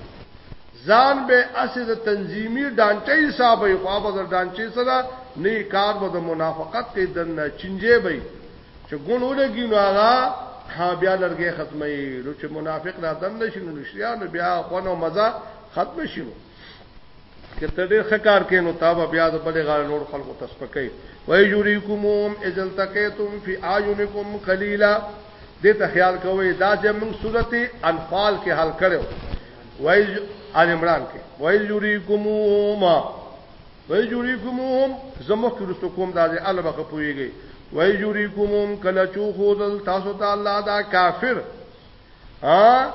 S1: ځان به اسې د تنظیمي ډانچې حسابې خو به د ډانچې سره نه کار به د منافقت کې دن نه چنجې به چې ګون ولګي نو هغه ها بیا لرګې ختمې نو چې منافق را دن نشي نو نشیا نو بیا خو نو مزه ختم شي نو چې ته ډېر ښه کار کوې نو تا به بیا د بلې غاړې نور خلکو ته سپکوي وایي یوریکموم اذ التقیتم فی اعینکم قلیلا دې ته خیال کوئ دا چې موږ سورته انفال کې حل کړو وایي آل عمران کې وایي یوریکموم وایي یوریکموم زموږ کې رسو کوم دا دې الله بخ پويږي وایي یوریکموم کله چو خو تاسو ته الله دا کافر ها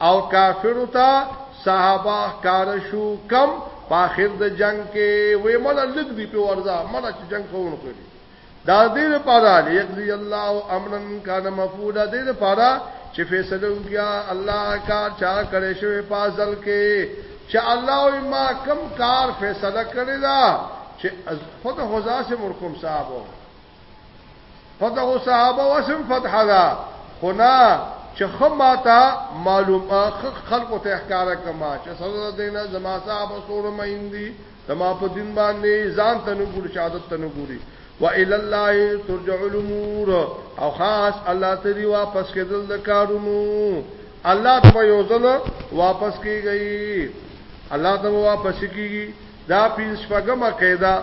S1: او کافرو ته صحابه ښکار شو کم په اخر د جنگ کې وې مړه لګ دی په ورځه مړه چې جنگ خو نه کړی دا دې لپاره لیکلی الله امرن کان مفعول دې لپاره چې فیصله وکیا الله کا چا کړې شوی پازل کې چې الله ما کم کار فیصله کړی دا چې خود خدا سے مرکم صاحب فتح او صحابه واسم فتح دا خنا چې خما تا معلومه خلکو ته احکار کما چې سره دینه زما صاحب سور مهندي تما په دین باندې ځان ته نو ګور شهادت ته نو ګوري و الى الله ترجع الامور او خاص الله ته دی واپس کېدل د کارونو الله ته یو ځل واپس کیږي الله ته واپس کیږي دا پینځ پګه ما قاعده